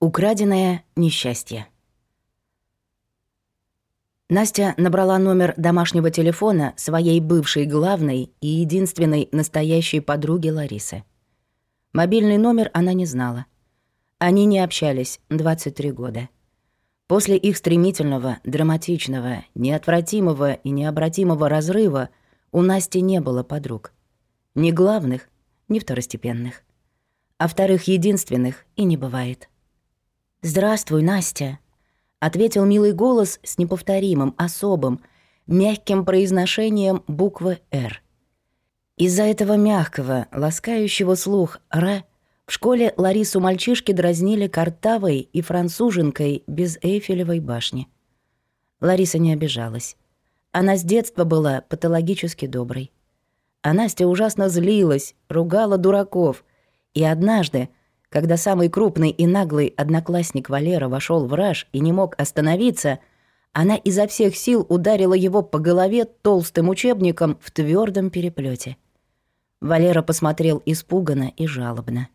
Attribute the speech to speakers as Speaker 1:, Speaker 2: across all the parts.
Speaker 1: Украденное несчастье. Настя набрала номер домашнего телефона своей бывшей главной и единственной настоящей подруги Ларисы. Мобильный номер она не знала. Они не общались 23 года. После их стремительного, драматичного, неотвратимого и необратимого разрыва у Насти не было подруг. Ни главных, ни второстепенных. А вторых единственных и не бывает. «Здравствуй, Настя», — ответил милый голос с неповторимым, особым, мягким произношением буквы «Р». Из-за этого мягкого, ласкающего слух «Р» в школе Ларису мальчишки дразнили картавой и француженкой без Эйфелевой башни. Лариса не обижалась. Она с детства была патологически доброй. А Настя ужасно злилась, ругала дураков. И однажды, когда самый крупный и наглый одноклассник Валера вошел в раж и не мог остановиться, она изо всех сил ударила его по голове толстым учебником в твердом переплете. Валера посмотрел испуганно и жалобно.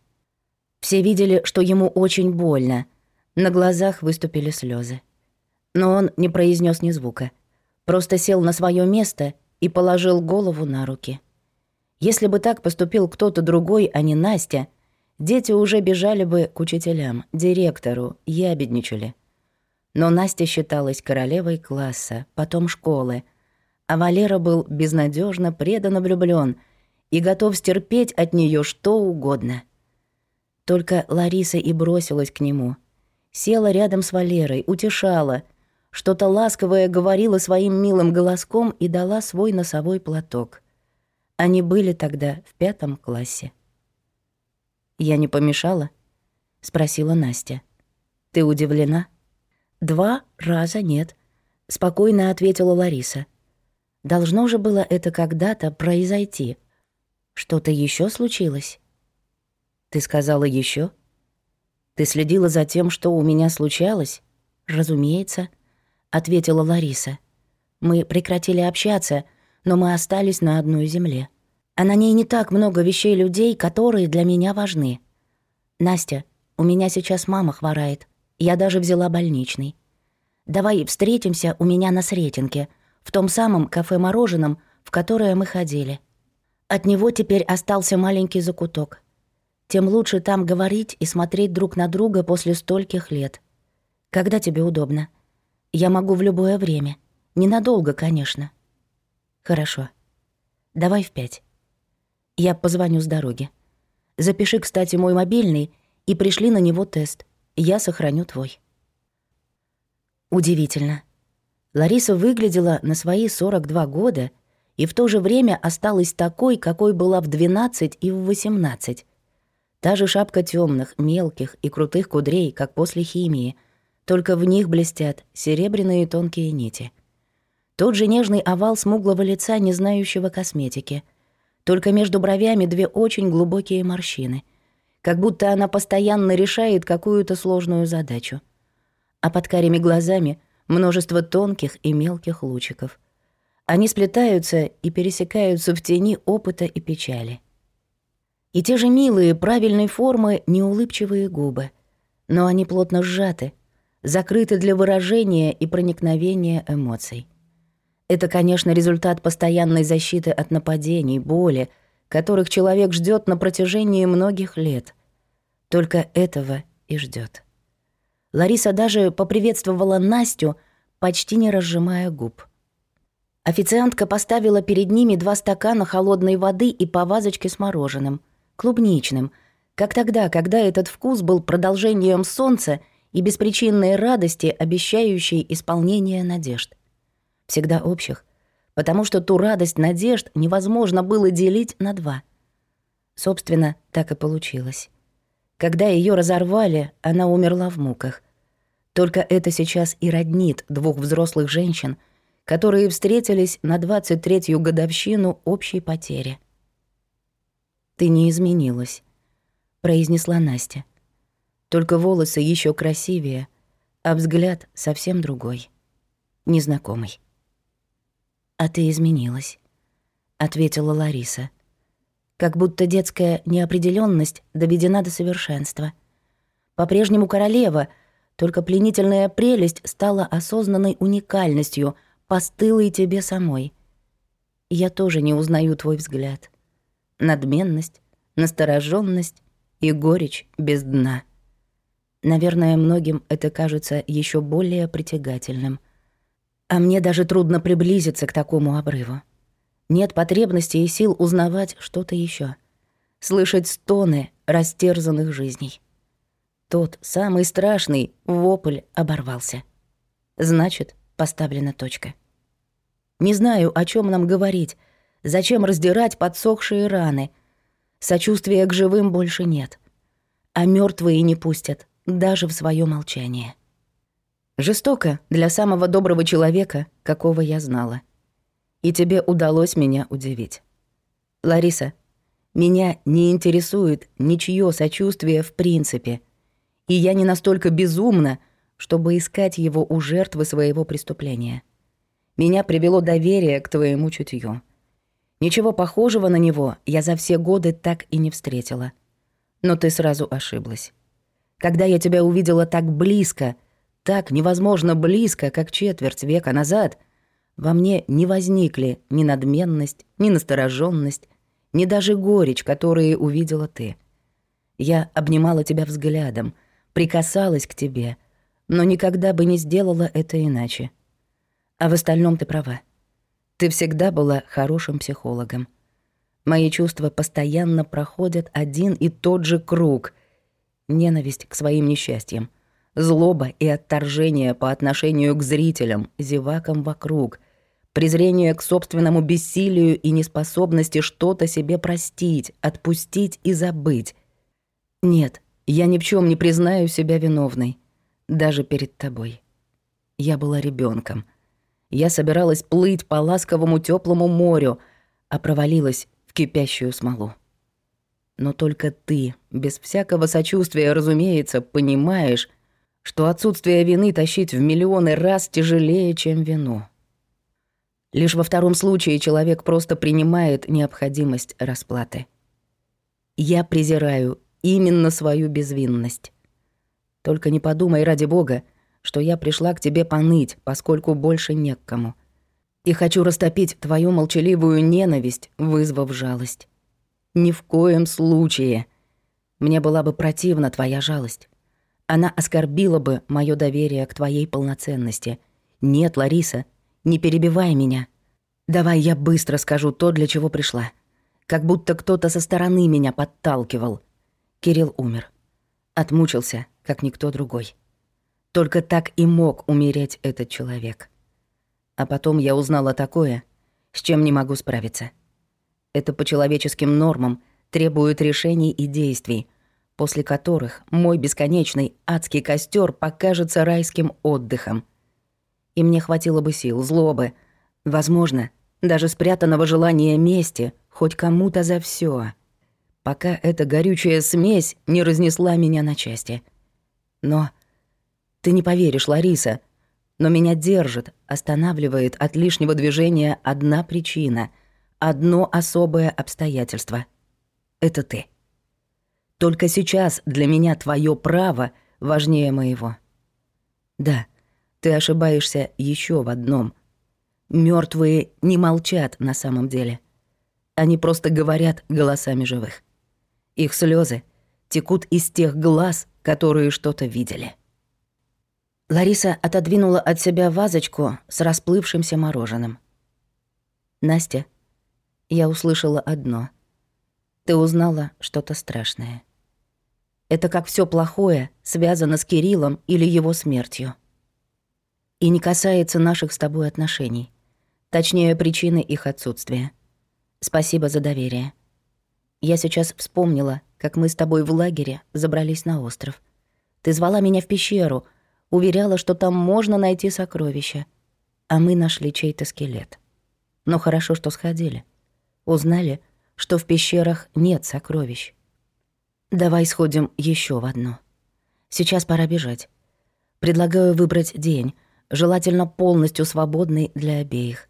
Speaker 1: Все видели, что ему очень больно. На глазах выступили слезы. Но он не произнес ни звука. Просто сел на свое место и положил голову на руки. Если бы так поступил кто-то другой, а не Настя — Дети уже бежали бы к учителям, директору, ябедничали. Но Настя считалась королевой класса, потом школы. А Валера был безнадежно преданно влюблен и готов стерпеть от нее что угодно. Только Лариса и бросилась к нему. Села рядом с Валерой, утешала, что-то ласковое говорила своим милым голоском и дала свой носовой платок. Они были тогда в пятом классе. Я не помешала?» — спросила Настя. «Ты удивлена?» «Два раза нет», — спокойно ответила Лариса. «Должно же было это когда-то произойти. Что-то еще случилось?» «Ты сказала еще? Ты следила за тем, что у меня случалось?» «Разумеется», — ответила Лариса. «Мы прекратили общаться, но мы остались на одной земле а на ней не так много вещей людей, которые для меня важны. Настя, у меня сейчас мама хворает. Я даже взяла больничный. Давай встретимся у меня на Сретенке, в том самом кафе-мороженом, в которое мы ходили. От него теперь остался маленький закуток. Тем лучше там говорить и смотреть друг на друга после стольких лет. Когда тебе удобно? Я могу в любое время. Ненадолго, конечно. Хорошо. Давай в пять. Я позвоню с дороги. Запиши, кстати, мой мобильный и пришли на него тест. Я сохраню твой. Удивительно. Лариса выглядела на свои 42 года и в то же время осталась такой, какой была в 12 и в 18. Та же шапка темных, мелких и крутых кудрей, как после химии, только в них блестят серебряные тонкие нити. Тот же нежный овал смуглого лица, не знающего косметики — только между бровями две очень глубокие морщины. Как будто она постоянно решает какую-то сложную задачу. А под карими глазами множество тонких и мелких лучиков. Они сплетаются и пересекаются в тени опыта и печали. И те же милые, правильной формы, неулыбчивые губы. Но они плотно сжаты, закрыты для выражения и проникновения эмоций. Это, конечно, результат постоянной защиты от нападений, боли, которых человек ждет на протяжении многих лет. Только этого и ждет. Лариса даже поприветствовала Настю, почти не разжимая губ. Официантка поставила перед ними два стакана холодной воды и по вазочке с мороженым, клубничным, как тогда, когда этот вкус был продолжением солнца и беспричинной радости, обещающей исполнение надежд всегда общих, потому что ту радость надежд невозможно было делить на два. Собственно, так и получилось. Когда ее разорвали, она умерла в муках. Только это сейчас и роднит двух взрослых женщин, которые встретились на 23-ю годовщину общей потери. «Ты не изменилась», — произнесла Настя. «Только волосы еще красивее, а взгляд совсем другой, незнакомый». «А ты изменилась», — ответила Лариса. «Как будто детская неопределенность доведена до совершенства. По-прежнему королева, только пленительная прелесть стала осознанной уникальностью, постылой тебе самой. Я тоже не узнаю твой взгляд. Надменность, настороженность и горечь без дна. Наверное, многим это кажется еще более притягательным — а мне даже трудно приблизиться к такому обрыву. Нет потребности и сил узнавать что-то еще, Слышать стоны растерзанных жизней. Тот самый страшный вопль оборвался. Значит, поставлена точка. Не знаю, о чем нам говорить, зачем раздирать подсохшие раны. Сочувствия к живым больше нет. А мертвые не пустят, даже в свое молчание. Жестоко для самого доброго человека, какого я знала. И тебе удалось меня удивить. Лариса, меня не интересует ничье сочувствие в принципе. И я не настолько безумна, чтобы искать его у жертвы своего преступления. Меня привело доверие к твоему чутью. Ничего похожего на него я за все годы так и не встретила. Но ты сразу ошиблась. Когда я тебя увидела так близко, так невозможно близко, как четверть века назад, во мне не возникли ни надменность, ни настороженность, ни даже горечь, которые увидела ты. Я обнимала тебя взглядом, прикасалась к тебе, но никогда бы не сделала это иначе. А в остальном ты права. Ты всегда была хорошим психологом. Мои чувства постоянно проходят один и тот же круг — ненависть к своим несчастьям — Злоба и отторжение по отношению к зрителям, зевакам вокруг, презрение к собственному бессилию и неспособности что-то себе простить, отпустить и забыть. Нет, я ни в чем не признаю себя виновной, даже перед тобой. Я была ребенком. Я собиралась плыть по ласковому теплому морю, а провалилась в кипящую смолу. Но только ты, без всякого сочувствия, разумеется, понимаешь, что отсутствие вины тащить в миллионы раз тяжелее, чем вину. Лишь во втором случае человек просто принимает необходимость расплаты. Я презираю именно свою безвинность. Только не подумай, ради бога, что я пришла к тебе поныть, поскольку больше не к кому. И хочу растопить твою молчаливую ненависть, вызвав жалость. Ни в коем случае. Мне была бы противна твоя жалость. Она оскорбила бы мое доверие к твоей полноценности. Нет, Лариса, не перебивай меня. Давай я быстро скажу то, для чего пришла. Как будто кто-то со стороны меня подталкивал. Кирилл умер. Отмучился, как никто другой. Только так и мог умереть этот человек. А потом я узнала такое, с чем не могу справиться. Это по человеческим нормам требует решений и действий, после которых мой бесконечный адский костер покажется райским отдыхом. И мне хватило бы сил, злобы, возможно, даже спрятанного желания мести хоть кому-то за все, пока эта горючая смесь не разнесла меня на части. Но ты не поверишь, Лариса, но меня держит, останавливает от лишнего движения одна причина, одно особое обстоятельство. Это ты. Только сейчас для меня твое право важнее моего. Да, ты ошибаешься еще в одном. Мертвые не молчат на самом деле. Они просто говорят голосами живых. Их слезы текут из тех глаз, которые что-то видели. Лариса отодвинула от себя вазочку с расплывшимся мороженым. «Настя, я услышала одно. Ты узнала что-то страшное». Это как все плохое связано с Кириллом или его смертью. И не касается наших с тобой отношений. Точнее, причины их отсутствия. Спасибо за доверие. Я сейчас вспомнила, как мы с тобой в лагере забрались на остров. Ты звала меня в пещеру, уверяла, что там можно найти сокровища. А мы нашли чей-то скелет. Но хорошо, что сходили. Узнали, что в пещерах нет сокровищ. Давай сходим еще в одно. Сейчас пора бежать. Предлагаю выбрать день, желательно полностью свободный для обеих.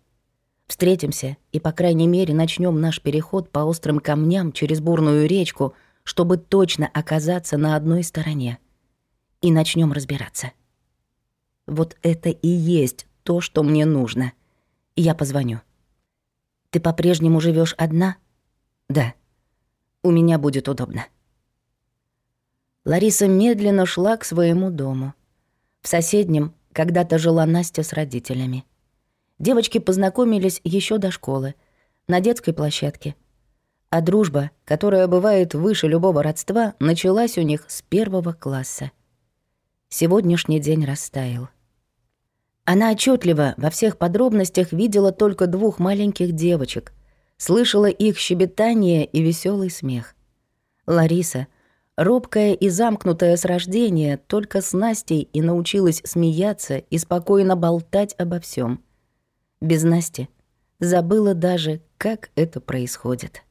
Speaker 1: Встретимся и, по крайней мере, начнем наш переход по острым камням через бурную речку, чтобы точно оказаться на одной стороне. И начнем разбираться. Вот это и есть то, что мне нужно. Я позвоню. Ты по-прежнему живешь одна? Да. У меня будет удобно. Лариса медленно шла к своему дому. В соседнем когда-то жила Настя с родителями. Девочки познакомились еще до школы, на детской площадке. А дружба, которая бывает выше любого родства, началась у них с первого класса. Сегодняшний день растаял. Она отчетливо во всех подробностях видела только двух маленьких девочек, слышала их щебетание и веселый смех. Лариса, Робкая и замкнутая с рождения, только с Настей и научилась смеяться и спокойно болтать обо всем. Без Насти забыла даже, как это происходит.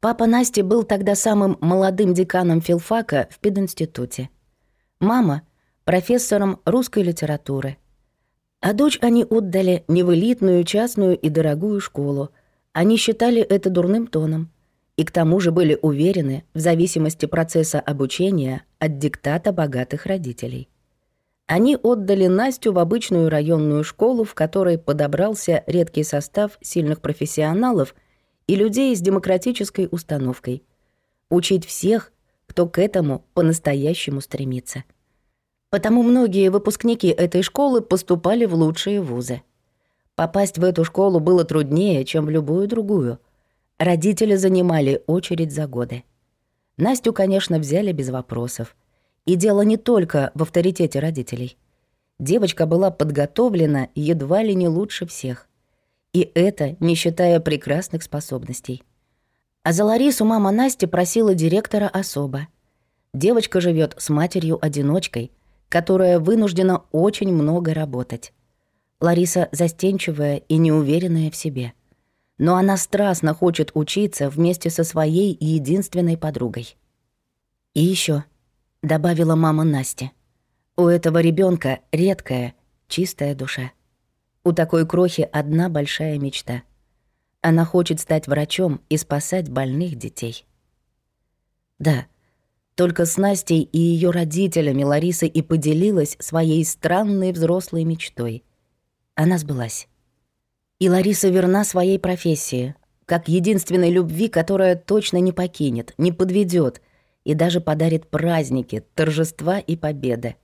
Speaker 1: Папа Насти был тогда самым молодым деканом филфака в пединституте. Мама — профессором русской литературы. А дочь они отдали не в элитную, частную и дорогую школу. Они считали это дурным тоном — и к тому же были уверены в зависимости процесса обучения от диктата богатых родителей. Они отдали Настю в обычную районную школу, в которой подобрался редкий состав сильных профессионалов и людей с демократической установкой. Учить всех, кто к этому по-настоящему стремится. Потому многие выпускники этой школы поступали в лучшие вузы. Попасть в эту школу было труднее, чем в любую другую – Родители занимали очередь за годы. Настю, конечно, взяли без вопросов. И дело не только в авторитете родителей. Девочка была подготовлена едва ли не лучше всех. И это не считая прекрасных способностей. А за Ларису мама Насти просила директора особо. Девочка живет с матерью-одиночкой, которая вынуждена очень много работать. Лариса застенчивая и неуверенная в себе – но она страстно хочет учиться вместе со своей единственной подругой. И еще, добавила мама Насти, у этого ребенка редкая, чистая душа. У такой крохи одна большая мечта. Она хочет стать врачом и спасать больных детей. Да, только с Настей и ее родителями Лариса и поделилась своей странной взрослой мечтой. Она сбылась. И Лариса верна своей профессии, как единственной любви, которая точно не покинет, не подведет и даже подарит праздники, торжества и победы.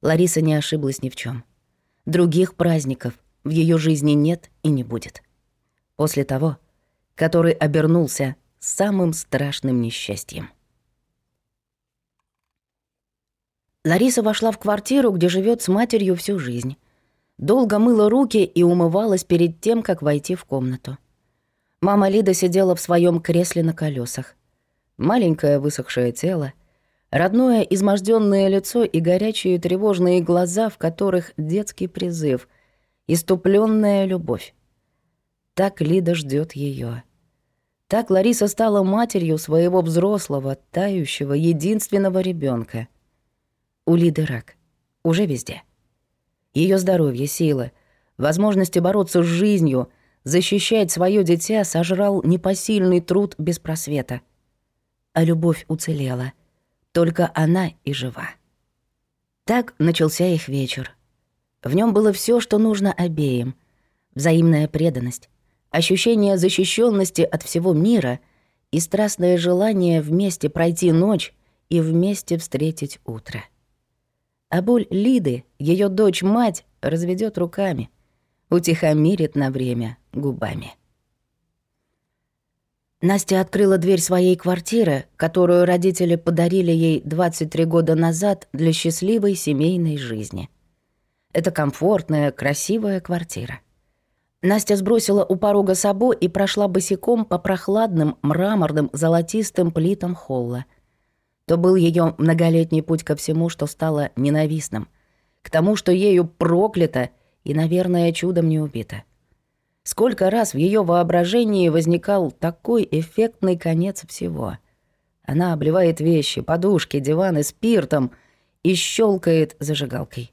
Speaker 1: Лариса не ошиблась ни в чем. Других праздников в ее жизни нет и не будет. После того, который обернулся самым страшным несчастьем. Лариса вошла в квартиру, где живет с матерью всю жизнь. Долго мыла руки и умывалась перед тем, как войти в комнату. Мама Лида сидела в своем кресле на колесах. Маленькое высохшее тело, родное изможденное лицо и горячие тревожные глаза, в которых детский призыв, иступленная любовь. Так Лида ждет ее. Так Лариса стала матерью своего взрослого, тающего, единственного ребенка. У Лиды рак. Уже везде. Ее здоровье, силы, возможности бороться с жизнью, защищать свое дитя сожрал непосильный труд без просвета. А любовь уцелела. Только она и жива. Так начался их вечер. В нем было все, что нужно обеим. Взаимная преданность, ощущение защищенности от всего мира и страстное желание вместе пройти ночь и вместе встретить утро. А боль Лиды, ее дочь-мать, разведет руками, утихомирит на время губами. Настя открыла дверь своей квартиры, которую родители подарили ей 23 года назад для счастливой семейной жизни. Это комфортная, красивая квартира. Настя сбросила у порога собой и прошла босиком по прохладным, мраморным, золотистым плитам холла – то был ее многолетний путь ко всему, что стало ненавистным, к тому, что ею проклято и, наверное, чудом не убито. Сколько раз в ее воображении возникал такой эффектный конец всего. Она обливает вещи, подушки, диваны спиртом и щелкает зажигалкой.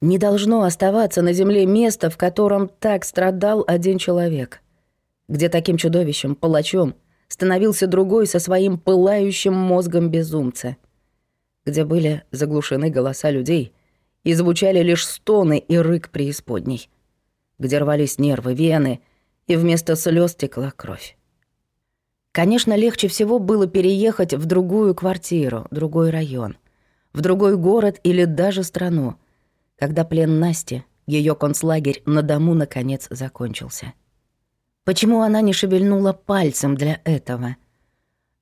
Speaker 1: Не должно оставаться на земле место, в котором так страдал один человек, где таким чудовищем, палачом, становился другой со своим пылающим мозгом безумца, где были заглушены голоса людей и звучали лишь стоны и рык преисподней, где рвались нервы, вены, и вместо слез текла кровь. Конечно, легче всего было переехать в другую квартиру, другой район, в другой город или даже страну, когда плен Насти, ее концлагерь на дому, наконец закончился. Почему она не шевельнула пальцем для этого?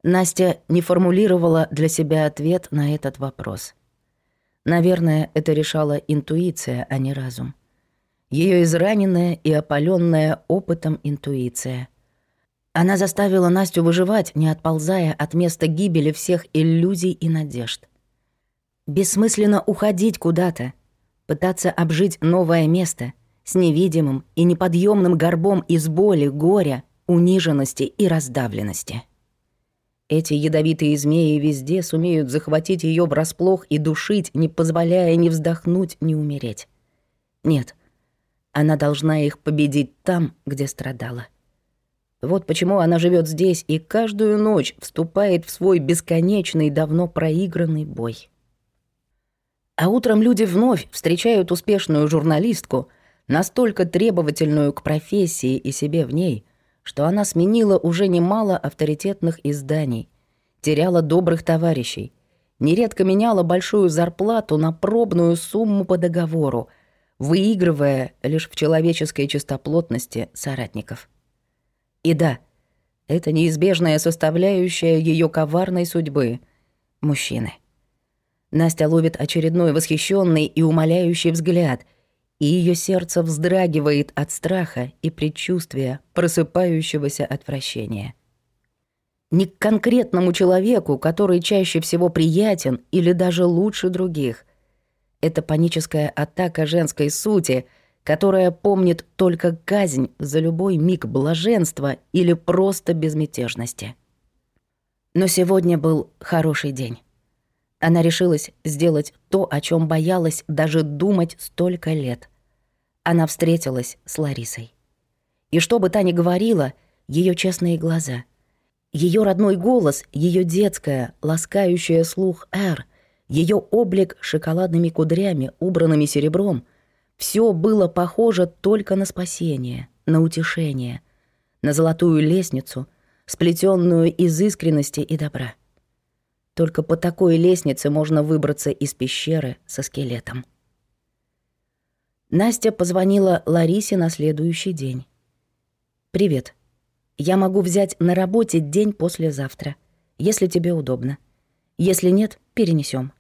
Speaker 1: Настя не формулировала для себя ответ на этот вопрос. Наверное, это решала интуиция, а не разум. Ее израненная и опаленная опытом интуиция. Она заставила Настю выживать, не отползая от места гибели всех иллюзий и надежд. Бессмысленно уходить куда-то, пытаться обжить новое место — с невидимым и неподъемным горбом из боли, горя, униженности и раздавленности. Эти ядовитые змеи везде сумеют захватить ее врасплох и душить, не позволяя ни вздохнуть, ни умереть. Нет, она должна их победить там, где страдала. Вот почему она живет здесь и каждую ночь вступает в свой бесконечный, давно проигранный бой. А утром люди вновь встречают успешную журналистку — настолько требовательную к профессии и себе в ней, что она сменила уже немало авторитетных изданий, теряла добрых товарищей, нередко меняла большую зарплату на пробную сумму по договору, выигрывая лишь в человеческой чистоплотности соратников. И да, это неизбежная составляющая ее коварной судьбы — мужчины. Настя ловит очередной восхищенный и умоляющий взгляд — и ее сердце вздрагивает от страха и предчувствия просыпающегося отвращения. Не к конкретному человеку, который чаще всего приятен или даже лучше других. Это паническая атака женской сути, которая помнит только казнь за любой миг блаженства или просто безмятежности. Но сегодня был хороший день. Она решилась сделать то, о чем боялась даже думать столько лет. Она встретилась с Ларисой. И что бы та ни говорила, ее честные глаза, ее родной голос, ее детская, ласкающая слух эр, ее облик шоколадными кудрями, убранными серебром, все было похоже только на спасение, на утешение, на золотую лестницу, сплетенную из искренности и добра. Только по такой лестнице можно выбраться из пещеры со скелетом. Настя позвонила Ларисе на следующий день. «Привет. Я могу взять на работе день послезавтра, если тебе удобно. Если нет, перенесем.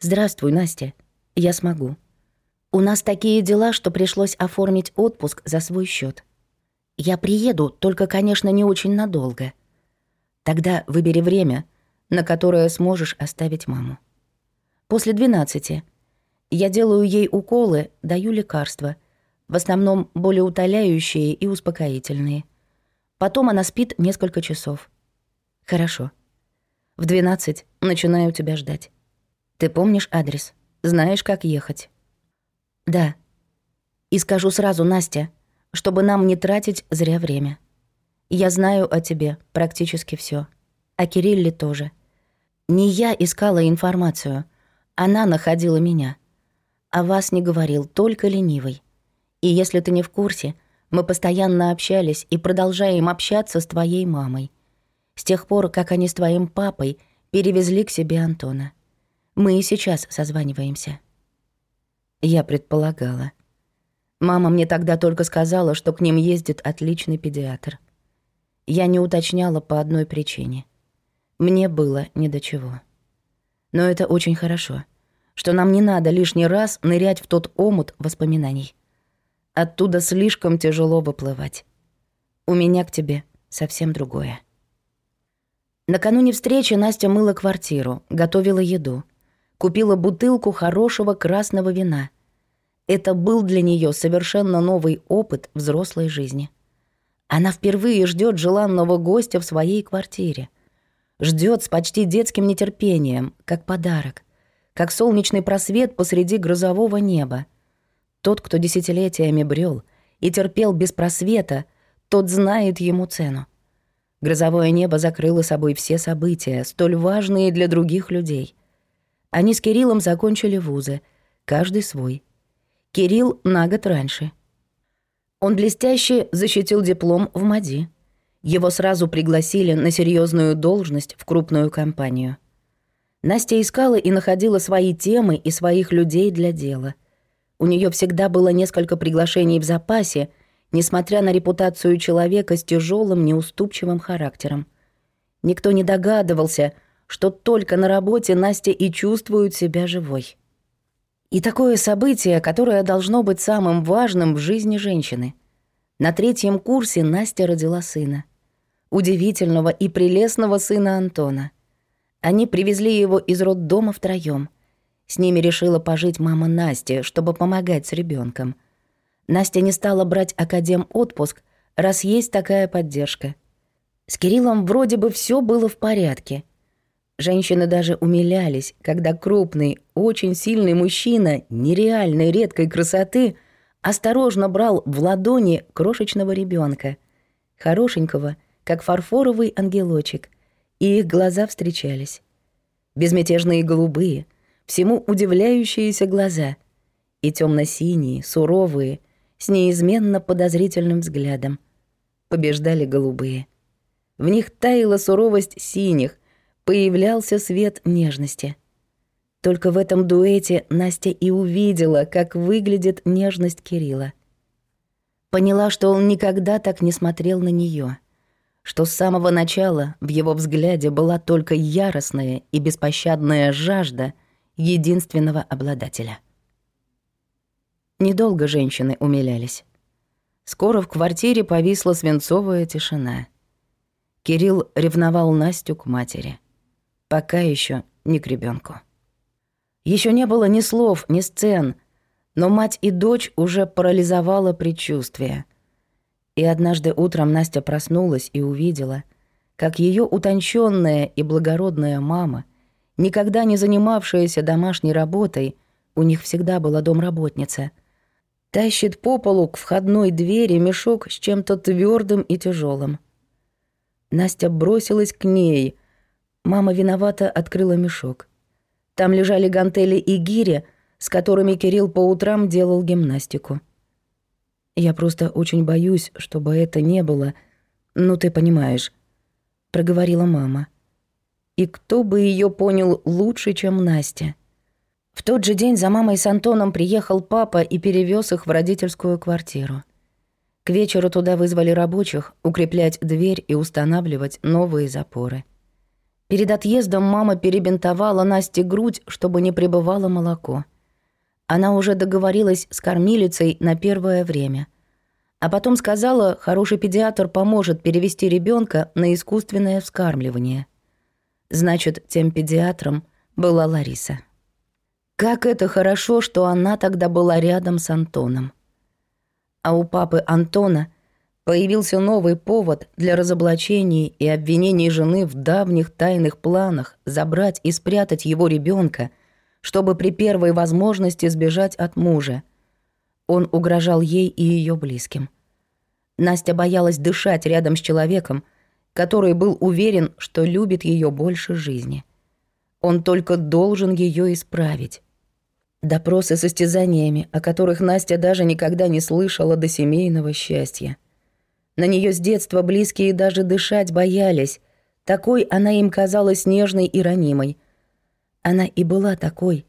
Speaker 1: «Здравствуй, Настя. Я смогу. У нас такие дела, что пришлось оформить отпуск за свой счет. Я приеду, только, конечно, не очень надолго. Тогда выбери время — на которое сможешь оставить маму. После 12 я делаю ей уколы, даю лекарства, в основном более утоляющие и успокоительные. Потом она спит несколько часов. Хорошо. В 12 начинаю тебя ждать. Ты помнишь адрес? Знаешь, как ехать? Да. И скажу сразу, Настя, чтобы нам не тратить зря время. Я знаю о тебе практически все, О Кирилле тоже. Не я искала информацию. Она находила меня. О вас не говорил, только ленивый. И если ты не в курсе, мы постоянно общались и продолжаем общаться с твоей мамой. С тех пор, как они с твоим папой перевезли к себе Антона. Мы и сейчас созваниваемся. Я предполагала. Мама мне тогда только сказала, что к ним ездит отличный педиатр. Я не уточняла по одной причине. Мне было ни до чего. Но это очень хорошо, что нам не надо лишний раз нырять в тот омут воспоминаний. Оттуда слишком тяжело выплывать. У меня к тебе совсем другое. Накануне встречи Настя мыла квартиру, готовила еду. Купила бутылку хорошего красного вина. Это был для нее совершенно новый опыт взрослой жизни. Она впервые ждет желанного гостя в своей квартире — Ждет с почти детским нетерпением, как подарок, как солнечный просвет посреди грозового неба. Тот, кто десятилетиями брел и терпел без просвета, тот знает ему цену. Грозовое небо закрыло собой все события, столь важные для других людей. Они с Кириллом закончили вузы, каждый свой. Кирилл на год раньше. Он блестяще защитил диплом в МАДИ. Его сразу пригласили на серьезную должность в крупную компанию. Настя искала и находила свои темы и своих людей для дела. У нее всегда было несколько приглашений в запасе, несмотря на репутацию человека с тяжелым, неуступчивым характером. Никто не догадывался, что только на работе Настя и чувствует себя живой. И такое событие, которое должно быть самым важным в жизни женщины – на третьем курсе Настя родила сына. Удивительного и прелестного сына Антона. Они привезли его из роддома втроём. С ними решила пожить мама Насти, чтобы помогать с ребенком. Настя не стала брать академ отпуск, раз есть такая поддержка. С Кириллом вроде бы все было в порядке. Женщины даже умилялись, когда крупный, очень сильный мужчина нереальной редкой красоты – осторожно брал в ладони крошечного ребенка, хорошенького, как фарфоровый ангелочек, и их глаза встречались. Безмятежные голубые, всему удивляющиеся глаза, и темно синие суровые, с неизменно подозрительным взглядом. Побеждали голубые. В них таяла суровость синих, появлялся свет нежности — только в этом дуэте Настя и увидела, как выглядит нежность Кирилла. Поняла, что он никогда так не смотрел на нее, что с самого начала в его взгляде была только яростная и беспощадная жажда единственного обладателя. Недолго женщины умилялись. Скоро в квартире повисла свинцовая тишина. Кирилл ревновал Настю к матери. Пока еще не к ребенку. Еще не было ни слов, ни сцен, но мать и дочь уже парализовала предчувствие. И однажды утром Настя проснулась и увидела, как ее утонченная и благородная мама, никогда не занимавшаяся домашней работой, у них всегда была домработница, тащит по полу к входной двери мешок с чем-то твердым и тяжелым. Настя бросилась к ней. Мама виновато открыла мешок. Там лежали гантели и гири, с которыми Кирилл по утрам делал гимнастику. Я просто очень боюсь, чтобы это не было. Ну, ты понимаешь, проговорила мама. И кто бы ее понял лучше, чем Настя. В тот же день за мамой с Антоном приехал папа и перевез их в родительскую квартиру. К вечеру туда вызвали рабочих укреплять дверь и устанавливать новые запоры. Перед отъездом мама перебинтовала Насте грудь, чтобы не прибывало молоко. Она уже договорилась с кормилицей на первое время. А потом сказала, хороший педиатр поможет перевести ребенка на искусственное вскармливание. Значит, тем педиатром была Лариса. Как это хорошо, что она тогда была рядом с Антоном. А у папы Антона – появился новый повод для разоблачений и обвинений жены в давних тайных планах забрать и спрятать его ребенка, чтобы при первой возможности сбежать от мужа. Он угрожал ей и ее близким. Настя боялась дышать рядом с человеком, который был уверен, что любит ее больше жизни. Он только должен ее исправить. Допросы с истязаниями, о которых Настя даже никогда не слышала до семейного счастья – на нее с детства близкие даже дышать боялись. Такой она им казалась нежной и ранимой. Она и была такой.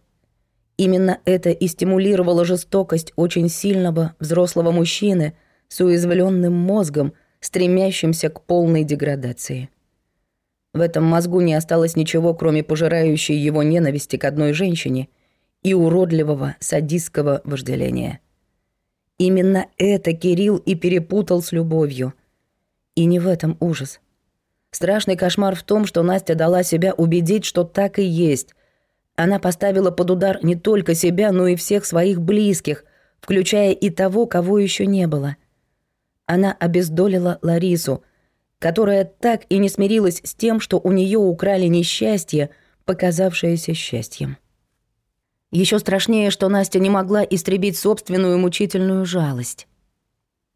Speaker 1: Именно это и стимулировало жестокость очень сильного взрослого мужчины с уязвленным мозгом, стремящимся к полной деградации. В этом мозгу не осталось ничего, кроме пожирающей его ненависти к одной женщине и уродливого садистского вожделения – Именно это Кирилл и перепутал с любовью. И не в этом ужас. Страшный кошмар в том, что Настя дала себя убедить, что так и есть. Она поставила под удар не только себя, но и всех своих близких, включая и того, кого еще не было. Она обездолила Ларису, которая так и не смирилась с тем, что у нее украли несчастье, показавшееся счастьем. Еще страшнее, что Настя не могла истребить собственную мучительную жалость.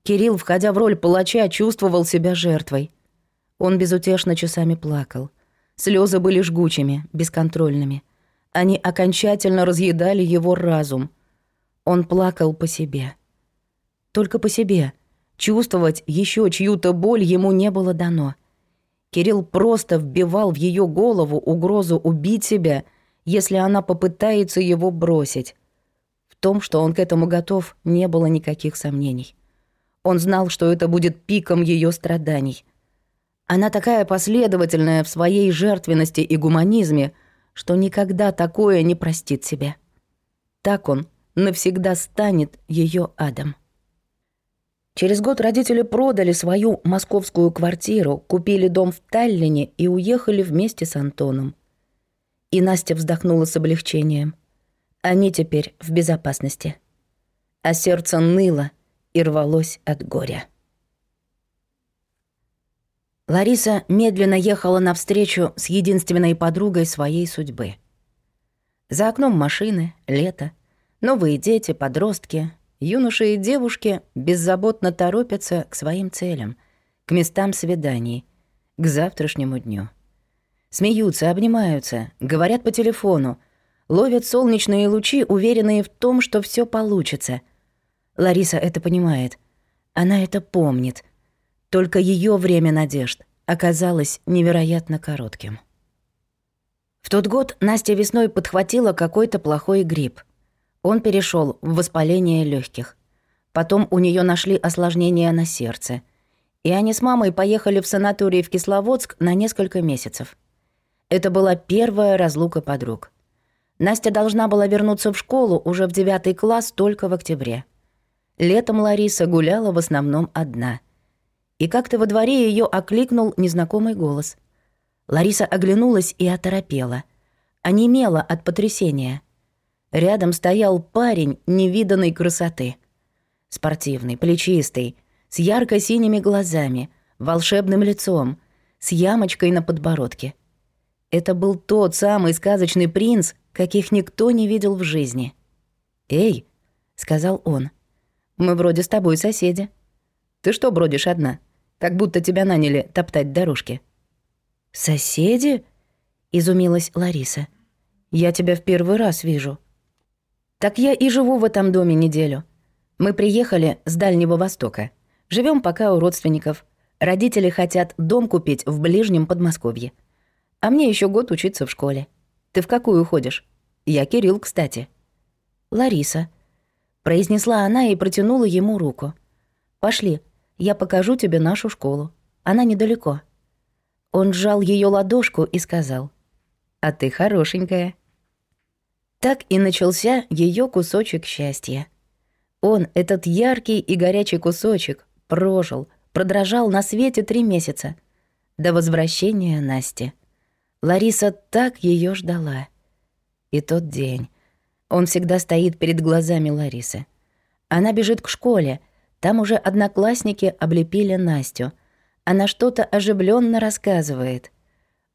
Speaker 1: Кирилл, входя в роль палача, чувствовал себя жертвой. Он безутешно часами плакал. Слезы были жгучими, бесконтрольными. Они окончательно разъедали его разум. Он плакал по себе. Только по себе. Чувствовать еще чью-то боль ему не было дано. Кирилл просто вбивал в ее голову угрозу убить себя — если она попытается его бросить. В том, что он к этому готов, не было никаких сомнений. Он знал, что это будет пиком ее страданий. Она такая последовательная в своей жертвенности и гуманизме, что никогда такое не простит себя. Так он навсегда станет ее адом. Через год родители продали свою московскую квартиру, купили дом в Таллине и уехали вместе с Антоном и Настя вздохнула с облегчением. Они теперь в безопасности. А сердце ныло и рвалось от горя. Лариса медленно ехала навстречу с единственной подругой своей судьбы. За окном машины, лето, новые дети, подростки, юноши и девушки беззаботно торопятся к своим целям, к местам свиданий, к завтрашнему дню. Смеются, обнимаются, говорят по телефону, ловят солнечные лучи, уверенные в том, что все получится. Лариса это понимает. Она это помнит. Только ее время надежд оказалось невероятно коротким. В тот год Настя весной подхватила какой-то плохой грипп. Он перешел в воспаление легких. Потом у нее нашли осложнения на сердце. И они с мамой поехали в санаторий в Кисловодск на несколько месяцев. Это была первая разлука подруг. Настя должна была вернуться в школу уже в девятый класс только в октябре. Летом Лариса гуляла в основном одна. И как-то во дворе ее окликнул незнакомый голос. Лариса оглянулась и оторопела. Онемела от потрясения. Рядом стоял парень невиданной красоты. Спортивный, плечистый, с ярко-синими глазами, волшебным лицом, с ямочкой на подбородке — это был тот самый сказочный принц, каких никто не видел в жизни. «Эй», — сказал он, — «мы вроде с тобой соседи. Ты что бродишь одна? Как будто тебя наняли топтать дорожки». «Соседи?» — изумилась Лариса. «Я тебя в первый раз вижу». «Так я и живу в этом доме неделю. Мы приехали с Дальнего Востока. Живем пока у родственников. Родители хотят дом купить в ближнем Подмосковье. А мне еще год учиться в школе. Ты в какую ходишь? Я Кирилл, кстати». «Лариса», — произнесла она и протянула ему руку. «Пошли, я покажу тебе нашу школу. Она недалеко». Он сжал ее ладошку и сказал. «А ты хорошенькая». Так и начался ее кусочек счастья. Он, этот яркий и горячий кусочек, прожил, продрожал на свете три месяца. До возвращения Насти. Лариса так ее ждала. И тот день. Он всегда стоит перед глазами Ларисы. Она бежит к школе. Там уже одноклассники облепили Настю. Она что-то оживленно рассказывает.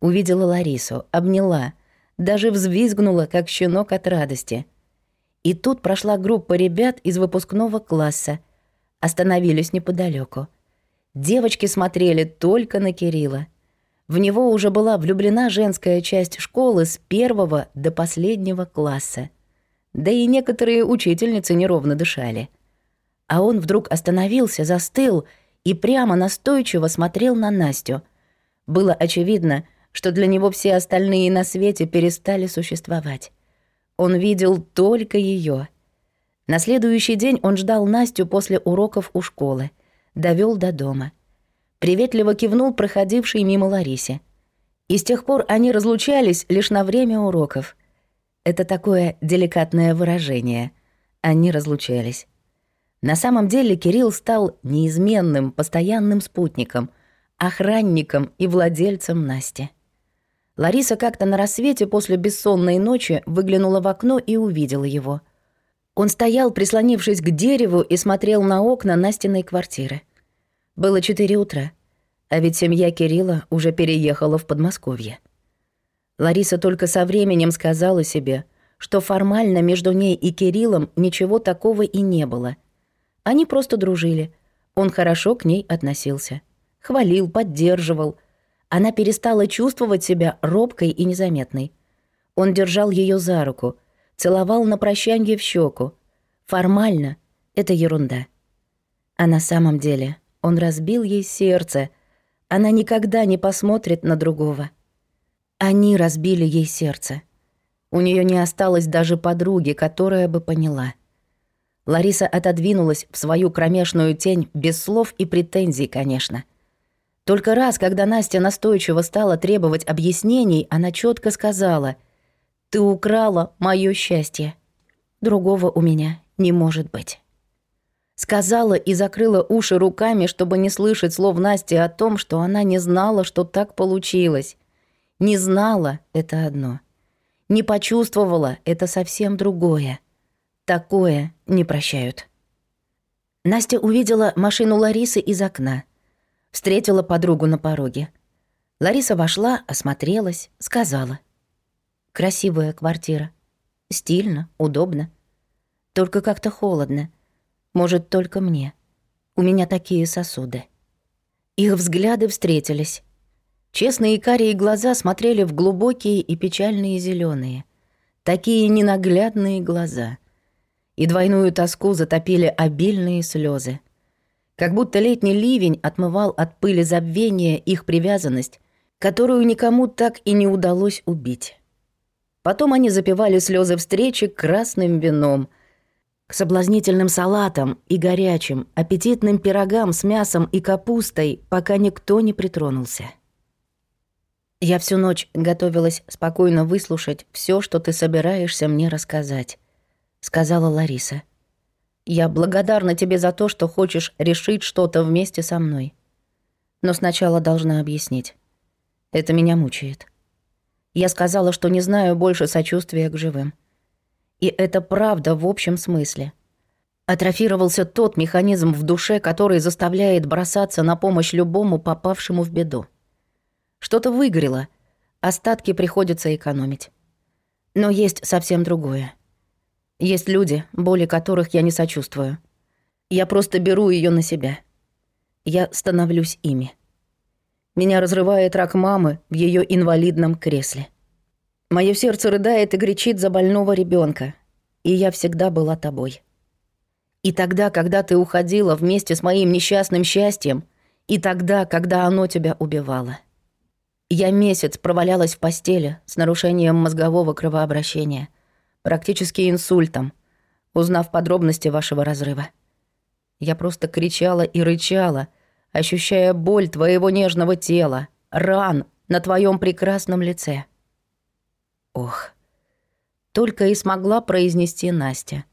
Speaker 1: Увидела Ларису, обняла, даже взвизгнула, как щенок от радости. И тут прошла группа ребят из выпускного класса. Остановились неподалеку. Девочки смотрели только на Кирилла. В него уже была влюблена женская часть школы с первого до последнего класса. Да и некоторые учительницы неровно дышали. А он вдруг остановился, застыл и прямо настойчиво смотрел на Настю. Было очевидно, что для него все остальные на свете перестали существовать. Он видел только ее. На следующий день он ждал Настю после уроков у школы, довел до дома — приветливо кивнул проходивший мимо Ларисе. И с тех пор они разлучались лишь на время уроков. Это такое деликатное выражение. Они разлучались. На самом деле Кирилл стал неизменным, постоянным спутником, охранником и владельцем Насти. Лариса как-то на рассвете после бессонной ночи выглянула в окно и увидела его. Он стоял, прислонившись к дереву, и смотрел на окна Настиной квартиры. Было четыре утра, а ведь семья Кирилла уже переехала в Подмосковье. Лариса только со временем сказала себе, что формально между ней и Кириллом ничего такого и не было. Они просто дружили. Он хорошо к ней относился. Хвалил, поддерживал. Она перестала чувствовать себя робкой и незаметной. Он держал ее за руку, целовал на прощанье в щеку. Формально это ерунда. А на самом деле он разбил ей сердце. Она никогда не посмотрит на другого. Они разбили ей сердце. У нее не осталось даже подруги, которая бы поняла. Лариса отодвинулась в свою кромешную тень, без слов и претензий, конечно. Только раз, когда Настя настойчиво стала требовать объяснений, она четко сказала «Ты украла мое счастье. Другого у меня не может быть». Сказала и закрыла уши руками, чтобы не слышать слов Насти о том, что она не знала, что так получилось. Не знала — это одно. Не почувствовала — это совсем другое. Такое не прощают. Настя увидела машину Ларисы из окна. Встретила подругу на пороге. Лариса вошла, осмотрелась, сказала. «Красивая квартира. Стильно, удобно. Только как-то холодно. Может, только мне. У меня такие сосуды. Их взгляды встретились. Честные карие глаза смотрели в глубокие и печальные зеленые. Такие ненаглядные глаза. И двойную тоску затопили обильные слезы. Как будто летний ливень отмывал от пыли забвения их привязанность, которую никому так и не удалось убить. Потом они запивали слезы встречи красным вином — к соблазнительным салатам и горячим, аппетитным пирогам с мясом и капустой, пока никто не притронулся. Я всю ночь готовилась спокойно выслушать все, что ты собираешься мне рассказать, сказала Лариса. Я благодарна тебе за то, что хочешь решить что-то вместе со мной. Но сначала должна объяснить. Это меня мучает. Я сказала, что не знаю больше сочувствия к живым. И это правда в общем смысле. Атрофировался тот механизм в душе, который заставляет бросаться на помощь любому попавшему в беду. Что-то выгорело, остатки приходится экономить. Но есть совсем другое. Есть люди, боли которых я не сочувствую. Я просто беру ее на себя. Я становлюсь ими. Меня разрывает рак мамы в ее инвалидном кресле. Мое сердце рыдает и гречит за больного ребенка. И я всегда была тобой. И тогда, когда ты уходила вместе с моим несчастным счастьем, и тогда, когда оно тебя убивало. Я месяц провалялась в постели с нарушением мозгового кровообращения, практически инсультом, узнав подробности вашего разрыва. Я просто кричала и рычала, ощущая боль твоего нежного тела, ран на твоем прекрасном лице. Ох. Только и смогла произнести Настя.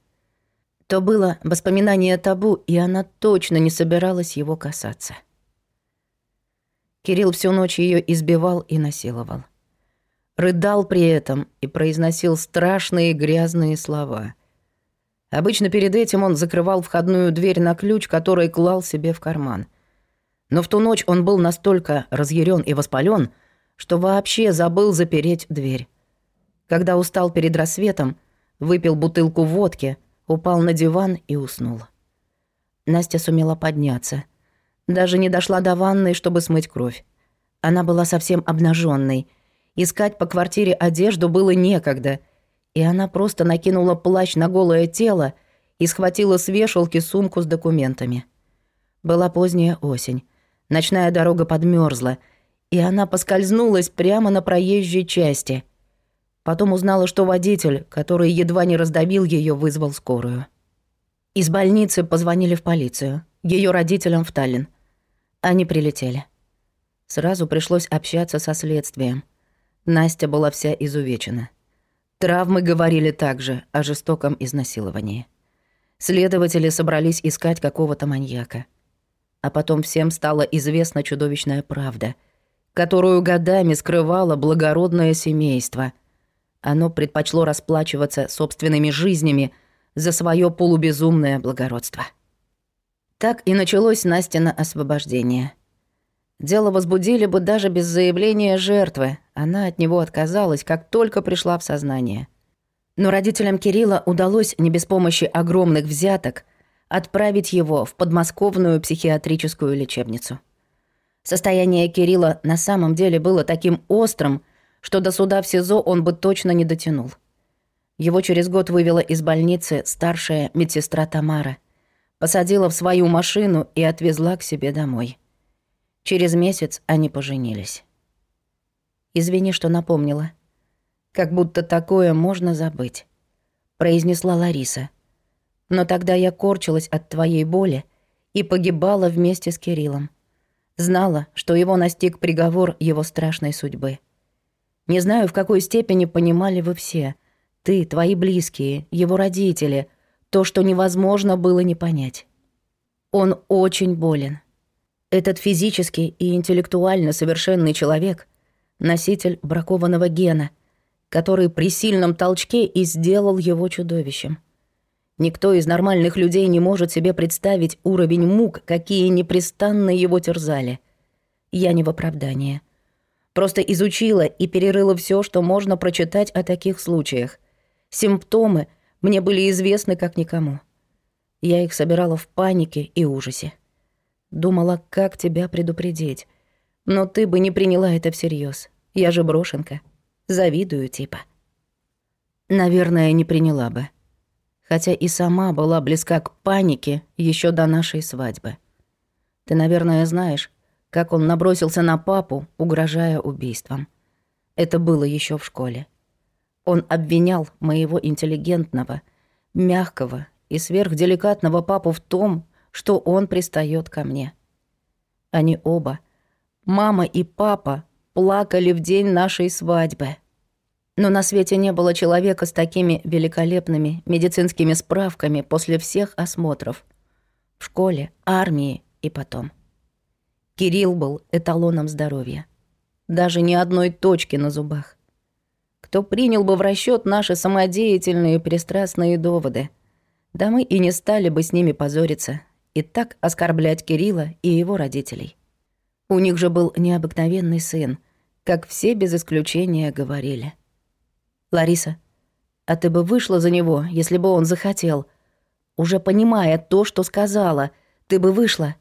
Speaker 1: То было воспоминание табу, и она точно не собиралась его касаться. Кирилл всю ночь ее избивал и насиловал. Рыдал при этом и произносил страшные грязные слова. Обычно перед этим он закрывал входную дверь на ключ, который клал себе в карман. Но в ту ночь он был настолько разъярен и воспален, что вообще забыл запереть дверь. Когда устал перед рассветом, выпил бутылку водки, упал на диван и уснул. Настя сумела подняться. Даже не дошла до ванной, чтобы смыть кровь. Она была совсем обнаженной. Искать по квартире одежду было некогда. И она просто накинула плащ на голое тело и схватила с вешалки сумку с документами. Была поздняя осень. Ночная дорога подмерзла, и она поскользнулась прямо на проезжей части – Потом узнала, что водитель, который едва не раздавил ее, вызвал скорую. Из больницы позвонили в полицию, ее родителям в Таллин. Они прилетели. Сразу пришлось общаться со следствием. Настя была вся изувечена. Травмы говорили также о жестоком изнасиловании. Следователи собрались искать какого-то маньяка. А потом всем стала известна чудовищная правда, которую годами скрывало благородное семейство — оно предпочло расплачиваться собственными жизнями за свое полубезумное благородство. Так и началось Настина освобождение. Дело возбудили бы даже без заявления жертвы. Она от него отказалась, как только пришла в сознание. Но родителям Кирилла удалось не без помощи огромных взяток отправить его в подмосковную психиатрическую лечебницу. Состояние Кирилла на самом деле было таким острым, что до суда в СИЗО он бы точно не дотянул. Его через год вывела из больницы старшая медсестра Тамара. Посадила в свою машину и отвезла к себе домой. Через месяц они поженились. «Извини, что напомнила. Как будто такое можно забыть», — произнесла Лариса. «Но тогда я корчилась от твоей боли и погибала вместе с Кириллом. Знала, что его настиг приговор его страшной судьбы». Не знаю, в какой степени понимали вы все. Ты, твои близкие, его родители. То, что невозможно было не понять. Он очень болен. Этот физически и интеллектуально совершенный человек — носитель бракованного гена, который при сильном толчке и сделал его чудовищем. Никто из нормальных людей не может себе представить уровень мук, какие непрестанно его терзали. Я не в оправдании. Просто изучила и перерыла все, что можно прочитать о таких случаях. Симптомы мне были известны как никому. Я их собирала в панике и ужасе. Думала, как тебя предупредить. Но ты бы не приняла это всерьез. Я же брошенка. Завидую типа. Наверное, не приняла бы. Хотя и сама была близка к панике еще до нашей свадьбы. Ты, наверное, знаешь, как он набросился на папу, угрожая убийством. Это было еще в школе. Он обвинял моего интеллигентного, мягкого и сверхделикатного папу в том, что он пристает ко мне. Они оба, мама и папа, плакали в день нашей свадьбы. Но на свете не было человека с такими великолепными медицинскими справками после всех осмотров. В школе, армии и потом. Кирилл был эталоном здоровья. Даже ни одной точки на зубах. Кто принял бы в расчет наши самодеятельные пристрастные доводы? Да мы и не стали бы с ними позориться и так оскорблять Кирилла и его родителей. У них же был необыкновенный сын, как все без исключения говорили. «Лариса, а ты бы вышла за него, если бы он захотел. Уже понимая то, что сказала, ты бы вышла».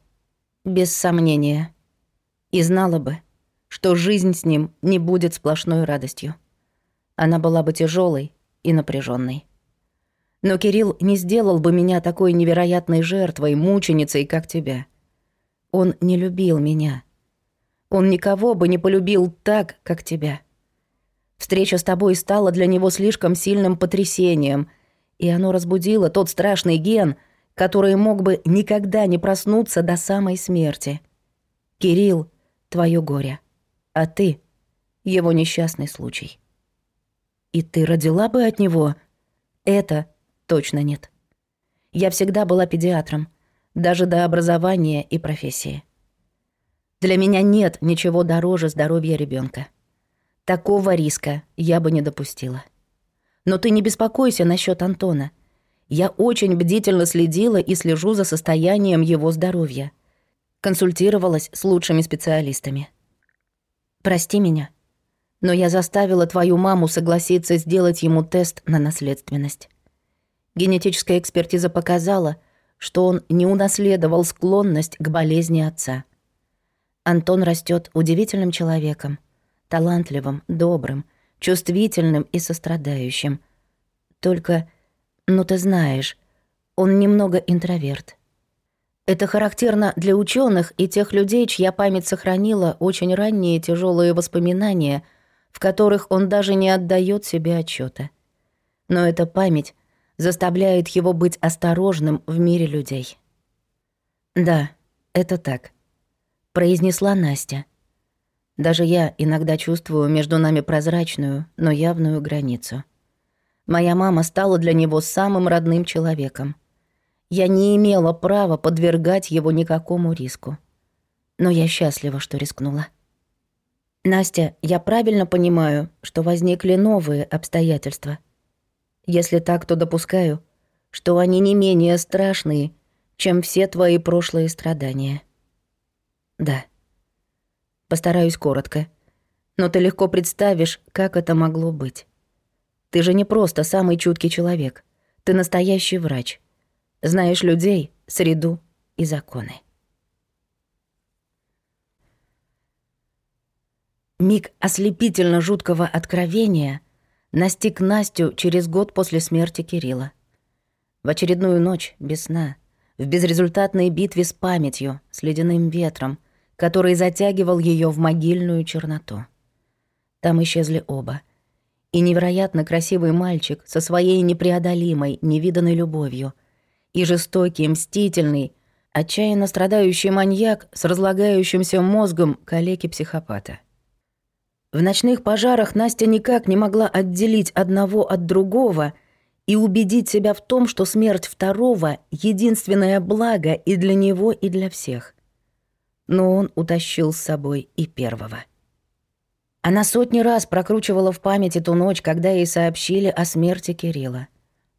Speaker 1: Без сомнения. И знала бы, что жизнь с ним не будет сплошной радостью. Она была бы тяжелой и напряженной. Но Кирилл не сделал бы меня такой невероятной жертвой, мученицей, как тебя. Он не любил меня. Он никого бы не полюбил так, как тебя. Встреча с тобой стала для него слишком сильным потрясением, и оно разбудило тот страшный ген — который мог бы никогда не проснуться до самой смерти. Кирилл, твое горе, а ты — его несчастный случай. И ты родила бы от него? Это точно нет. Я всегда была педиатром, даже до образования и профессии. Для меня нет ничего дороже здоровья ребенка. Такого риска я бы не допустила. Но ты не беспокойся насчет Антона — я очень бдительно следила и слежу за состоянием его здоровья. Консультировалась с лучшими специалистами. «Прости меня, но я заставила твою маму согласиться сделать ему тест на наследственность. Генетическая экспертиза показала, что он не унаследовал склонность к болезни отца. Антон растет удивительным человеком, талантливым, добрым, чувствительным и сострадающим. Только но ты знаешь, он немного интроверт. Это характерно для ученых и тех людей, чья память сохранила очень ранние тяжелые воспоминания, в которых он даже не отдает себе отчета. Но эта память заставляет его быть осторожным в мире людей. «Да, это так», — произнесла Настя. «Даже я иногда чувствую между нами прозрачную, но явную границу». Моя мама стала для него самым родным человеком. Я не имела права подвергать его никакому риску. Но я счастлива, что рискнула. Настя, я правильно понимаю, что возникли новые обстоятельства. Если так, то допускаю, что они не менее страшные, чем все твои прошлые страдания. Да. Постараюсь коротко. Но ты легко представишь, как это могло быть. Ты же не просто самый чуткий человек. Ты настоящий врач. Знаешь людей, среду и законы. Миг ослепительно жуткого откровения настиг Настю через год после смерти Кирилла. В очередную ночь без сна, в безрезультатной битве с памятью, с ледяным ветром, который затягивал ее в могильную черноту. Там исчезли оба — и невероятно красивый мальчик со своей непреодолимой, невиданной любовью, и жестокий, мстительный, отчаянно страдающий маньяк с разлагающимся мозгом калеки-психопата. В ночных пожарах Настя никак не могла отделить одного от другого и убедить себя в том, что смерть второго — единственное благо и для него, и для всех. Но он утащил с собой и первого. Она сотни раз прокручивала в памяти ту ночь, когда ей сообщили о смерти Кирилла.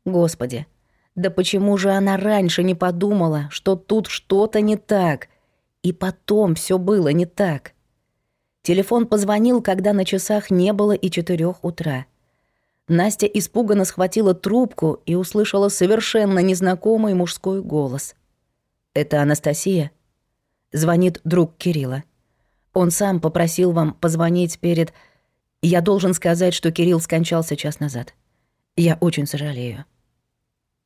Speaker 1: Господи, да почему же она раньше не подумала, что тут что-то не так? И потом все было не так. Телефон позвонил, когда на часах не было и четырех утра. Настя испуганно схватила трубку и услышала совершенно незнакомый мужской голос. «Это Анастасия?» Звонит друг Кирилла. Он сам попросил вам позвонить перед... Я должен сказать, что Кирилл скончался час назад. Я очень сожалею».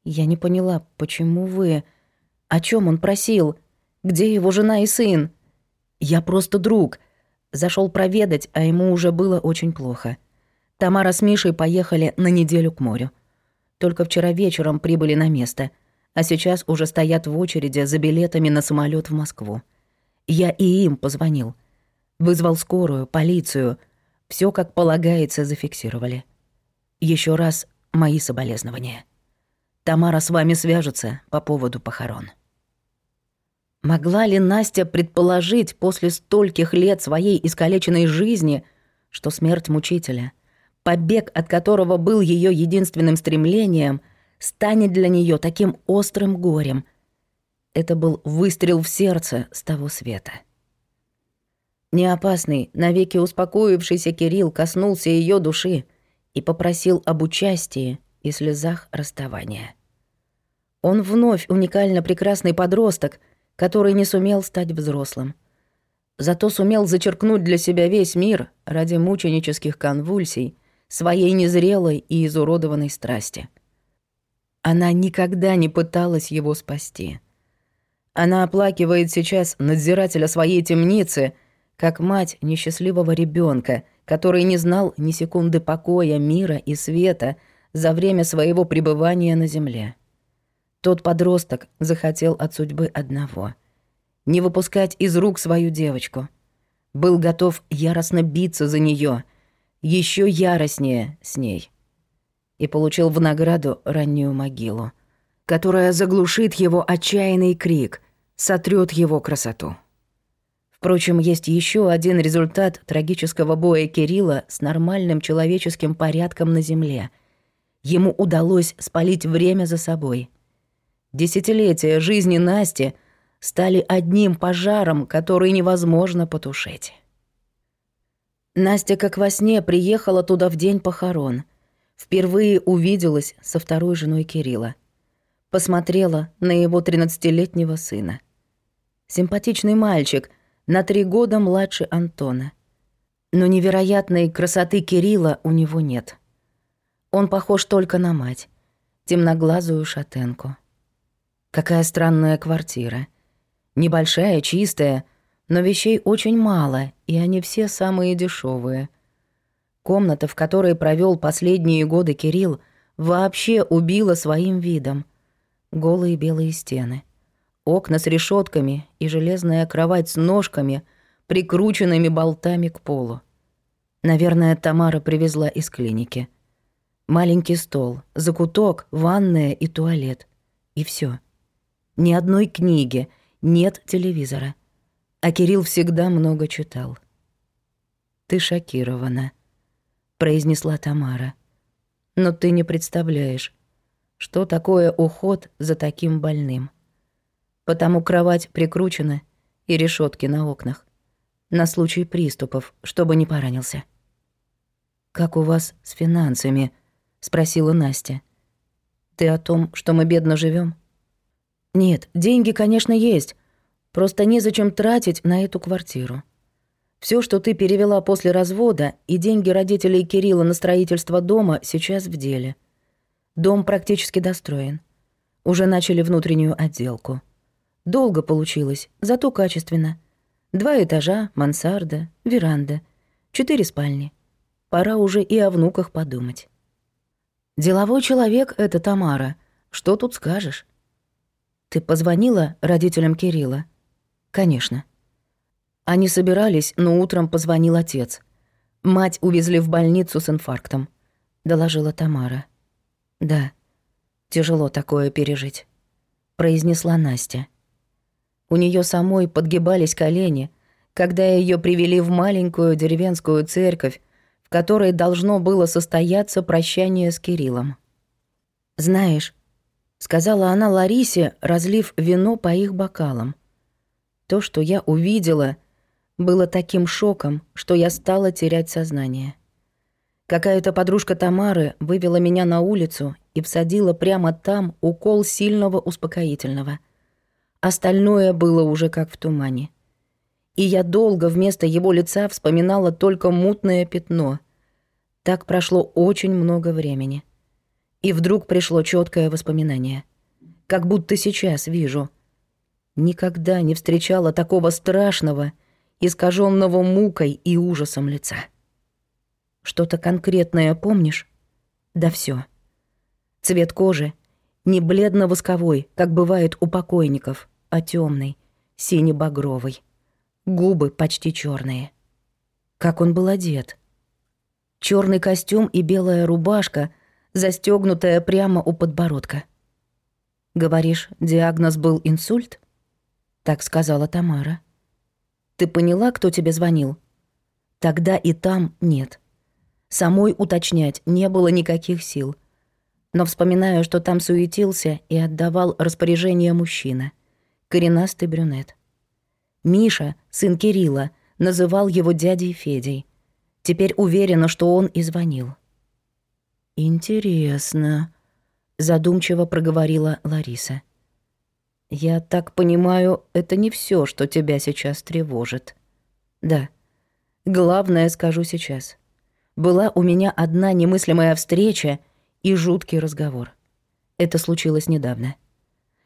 Speaker 1: «Я не поняла, почему вы... О чем он просил? Где его жена и сын?» «Я просто друг». Зашел проведать, а ему уже было очень плохо. Тамара с Мишей поехали на неделю к морю. Только вчера вечером прибыли на место, а сейчас уже стоят в очереди за билетами на самолет в Москву. Я и им позвонил. Вызвал скорую, полицию. Все как полагается, зафиксировали. Еще раз мои соболезнования. Тамара с вами свяжется по поводу похорон. Могла ли Настя предположить после стольких лет своей искалеченной жизни, что смерть мучителя, побег от которого был ее единственным стремлением, станет для нее таким острым горем? Это был выстрел в сердце с того света. Неопасный, навеки успокоившийся Кирилл коснулся ее души и попросил об участии и слезах расставания. Он вновь уникально прекрасный подросток, который не сумел стать взрослым. Зато сумел зачеркнуть для себя весь мир ради мученических конвульсий своей незрелой и изуродованной страсти. Она никогда не пыталась его спасти. Она оплакивает сейчас надзирателя своей темницы — как мать несчастливого ребенка, который не знал ни секунды покоя, мира и света за время своего пребывания на земле. Тот подросток захотел от судьбы одного — не выпускать из рук свою девочку. Был готов яростно биться за нее, еще яростнее с ней. И получил в награду раннюю могилу, которая заглушит его отчаянный крик, сотрет его красоту. Впрочем, есть еще один результат трагического боя Кирилла с нормальным человеческим порядком на Земле. Ему удалось спалить время за собой. Десятилетия жизни Насти стали одним пожаром, который невозможно потушить. Настя как во сне приехала туда в день похорон. Впервые увиделась со второй женой Кирилла. Посмотрела на его 13-летнего сына. Симпатичный мальчик — на три года младше Антона. Но невероятной красоты Кирилла у него нет. Он похож только на мать, темноглазую шатенку. Какая странная квартира. Небольшая, чистая, но вещей очень мало, и они все самые дешевые. Комната, в которой провел последние годы Кирилл, вообще убила своим видом. Голые белые стены — Окна с решетками и железная кровать с ножками, прикрученными болтами к полу. Наверное, Тамара привезла из клиники. Маленький стол, закуток, ванная и туалет. И все. Ни одной книги, нет телевизора. А Кирилл всегда много читал. «Ты шокирована», — произнесла Тамара. «Но ты не представляешь, что такое уход за таким больным» потому кровать прикручена и решетки на окнах. На случай приступов, чтобы не поранился. «Как у вас с финансами?» — спросила Настя. «Ты о том, что мы бедно живем? «Нет, деньги, конечно, есть. Просто незачем тратить на эту квартиру. Все, что ты перевела после развода, и деньги родителей Кирилла на строительство дома сейчас в деле. Дом практически достроен. Уже начали внутреннюю отделку. Долго получилось, зато качественно. Два этажа, мансарда, веранда, четыре спальни. Пора уже и о внуках подумать. Деловой человек — это Тамара. Что тут скажешь? Ты позвонила родителям Кирилла? Конечно. Они собирались, но утром позвонил отец. Мать увезли в больницу с инфарктом, доложила Тамара. Да, тяжело такое пережить, произнесла Настя. У нее самой подгибались колени, когда ее привели в маленькую деревенскую церковь, в которой должно было состояться прощание с Кириллом. «Знаешь», — сказала она Ларисе, разлив вино по их бокалам, «то, что я увидела, было таким шоком, что я стала терять сознание». Какая-то подружка Тамары вывела меня на улицу и всадила прямо там укол сильного успокоительного — Остальное было уже как в тумане. И я долго вместо его лица вспоминала только мутное пятно. Так прошло очень много времени. И вдруг пришло четкое воспоминание. Как будто сейчас вижу. Никогда не встречала такого страшного, искаженного мукой и ужасом лица. Что-то конкретное помнишь? Да все. Цвет кожи — не бледно-восковой, как бывает у покойников — а темный, сине-багровый. Губы почти черные. Как он был одет? Черный костюм и белая рубашка, застегнутая прямо у подбородка. «Говоришь, диагноз был инсульт?» Так сказала Тамара. «Ты поняла, кто тебе звонил?» «Тогда и там нет». Самой уточнять не было никаких сил. Но вспоминаю, что там суетился и отдавал распоряжение мужчина коренастый брюнет. Миша, сын Кирилла, называл его дядей Федей. Теперь уверена, что он и звонил. «Интересно», — задумчиво проговорила Лариса. «Я так понимаю, это не все, что тебя сейчас тревожит». «Да. Главное скажу сейчас. Была у меня одна немыслимая встреча и жуткий разговор. Это случилось недавно.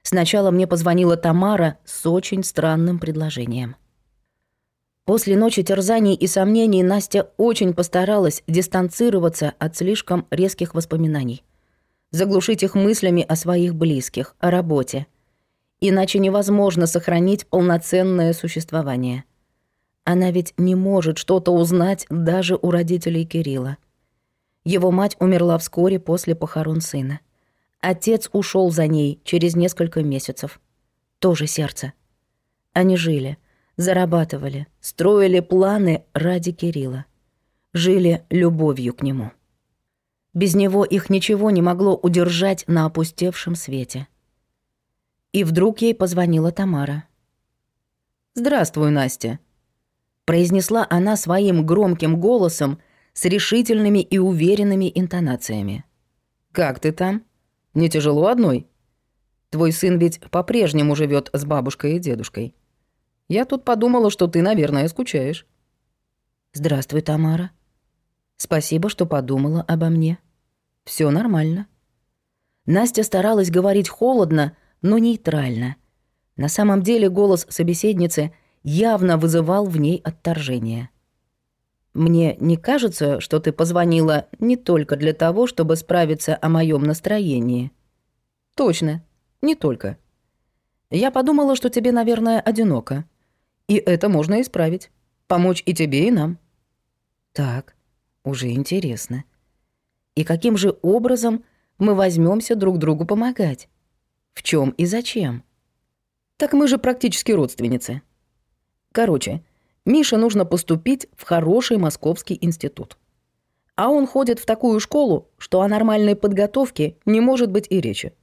Speaker 1: Сначала мне позвонила Тамара с очень странным предложением. После ночи терзаний и сомнений Настя очень постаралась дистанцироваться от слишком резких воспоминаний. Заглушить их мыслями о своих близких, о работе. Иначе невозможно сохранить полноценное существование. Она ведь не может что-то узнать даже у родителей Кирилла. Его мать умерла вскоре после похорон сына. Отец ушел за ней через несколько месяцев. Тоже сердце. Они жили, зарабатывали, строили планы ради Кирилла. Жили любовью к нему. Без него их ничего не могло удержать на опустевшем свете. И вдруг ей позвонила Тамара. «Здравствуй, Настя», — произнесла она своим громким голосом с решительными и уверенными интонациями. «Как ты там?» Не тяжело одной? Твой сын ведь по-прежнему живет с бабушкой и дедушкой. Я тут подумала, что ты, наверное, скучаешь». «Здравствуй, Тамара. Спасибо, что подумала обо мне. Все нормально». Настя старалась говорить холодно, но нейтрально. На самом деле голос собеседницы явно вызывал в ней отторжение. Мне не кажется, что ты позвонила не только для того, чтобы справиться о моем настроении. Точно, не только. Я подумала, что тебе, наверное, одиноко. И это можно исправить. Помочь и тебе, и нам. Так, уже интересно. И каким же образом мы возьмемся друг другу помогать? В чем и зачем? Так мы же практически родственницы. Короче, Мише нужно поступить в хороший московский институт. А он ходит в такую школу, что о нормальной подготовке не может быть и речи.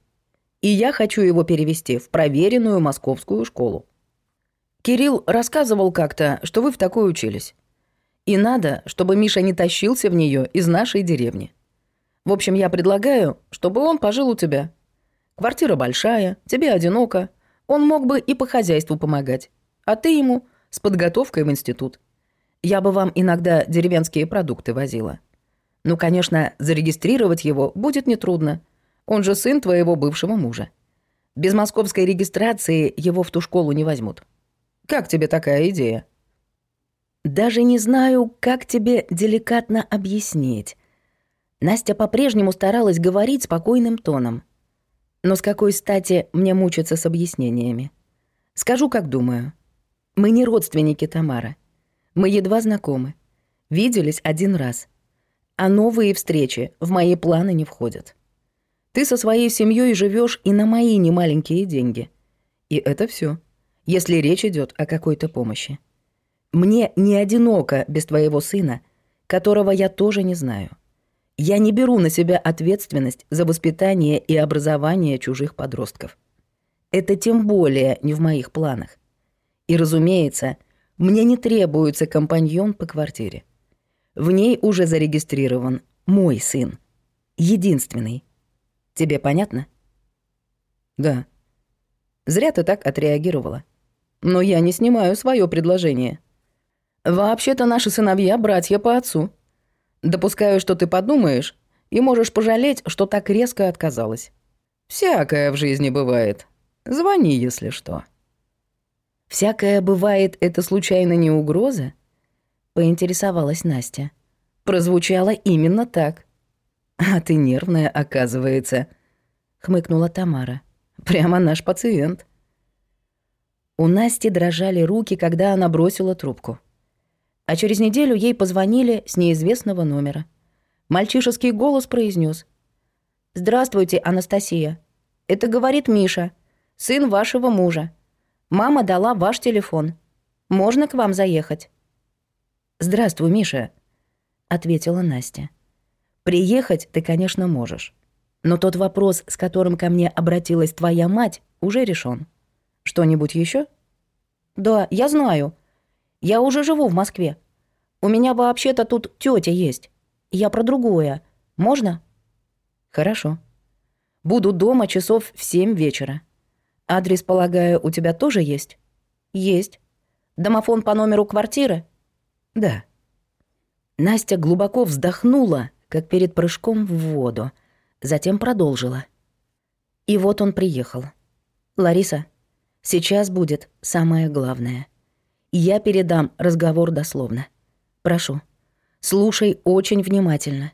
Speaker 1: И я хочу его перевести в проверенную московскую школу. Кирилл рассказывал как-то, что вы в такой учились. И надо, чтобы Миша не тащился в нее из нашей деревни. В общем, я предлагаю, чтобы он пожил у тебя. Квартира большая, тебе одиноко. Он мог бы и по хозяйству помогать. А ты ему с подготовкой в институт. Я бы вам иногда деревенские продукты возила. Ну, конечно, зарегистрировать его будет нетрудно. Он же сын твоего бывшего мужа. Без московской регистрации его в ту школу не возьмут. Как тебе такая идея? Даже не знаю, как тебе деликатно объяснить. Настя по-прежнему старалась говорить спокойным тоном. Но с какой стати мне мучиться с объяснениями? Скажу, как думаю. Мы не родственники Тамара. Мы едва знакомы. Виделись один раз. А новые встречи в мои планы не входят. Ты со своей семьей живешь и на мои немаленькие деньги. И это все, если речь идет о какой-то помощи. Мне не одиноко без твоего сына, которого я тоже не знаю. Я не беру на себя ответственность за воспитание и образование чужих подростков. Это тем более не в моих планах. И, разумеется, мне не требуется компаньон по квартире. В ней уже зарегистрирован мой сын. Единственный. Тебе понятно? Да. Зря ты так отреагировала. Но я не снимаю свое предложение. Вообще-то наши сыновья — братья по отцу. Допускаю, что ты подумаешь, и можешь пожалеть, что так резко отказалась. Всякое в жизни бывает. Звони, если что. «Всякое бывает, это случайно не угроза?» — поинтересовалась Настя. Прозвучало именно так. «А ты нервная, оказывается», — хмыкнула Тамара. «Прямо наш пациент». У Насти дрожали руки, когда она бросила трубку. А через неделю ей позвонили с неизвестного номера. Мальчишеский голос произнес: «Здравствуйте, Анастасия. Это говорит Миша, сын вашего мужа. Мама дала ваш телефон. Можно к вам заехать?» «Здравствуй, Миша», — ответила Настя. «Приехать ты, конечно, можешь. Но тот вопрос, с которым ко мне обратилась твоя мать, уже решен. Что-нибудь еще? «Да, я знаю. Я уже живу в Москве. У меня вообще-то тут тетя есть. Я про другое. Можно?» «Хорошо. Буду дома часов в семь вечера. Адрес, полагаю, у тебя тоже есть? Есть. Домофон по номеру квартиры? Да. Настя глубоко вздохнула, как перед прыжком в воду. Затем продолжила. И вот он приехал. Лариса, сейчас будет самое главное. Я передам разговор дословно. Прошу, слушай очень внимательно.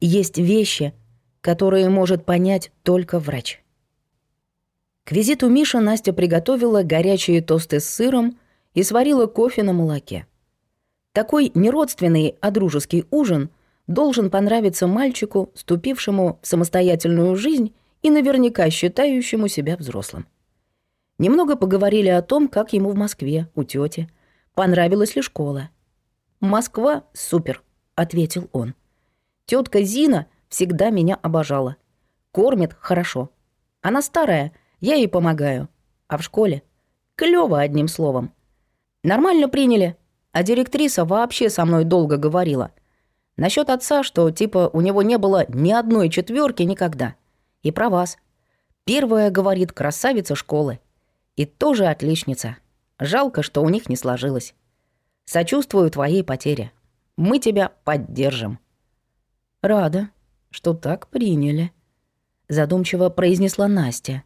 Speaker 1: Есть вещи, которые может понять только врач. К визиту Миша Настя приготовила горячие тосты с сыром и сварила кофе на молоке. Такой не родственный, а дружеский ужин должен понравиться мальчику, ступившему в самостоятельную жизнь и наверняка считающему себя взрослым. Немного поговорили о том, как ему в Москве, у тети. Понравилась ли школа? «Москва — супер», — ответил он. Тетка Зина всегда меня обожала. Кормит хорошо. Она старая — я ей помогаю. А в школе? Клёво, одним словом. Нормально приняли. А директриса вообще со мной долго говорила. насчёт отца, что типа у него не было ни одной четвёрки никогда. И про вас. Первая, говорит, красавица школы. И тоже отличница. Жалко, что у них не сложилось. Сочувствую твоей потере. Мы тебя поддержим. Рада, что так приняли. Задумчиво произнесла Настя.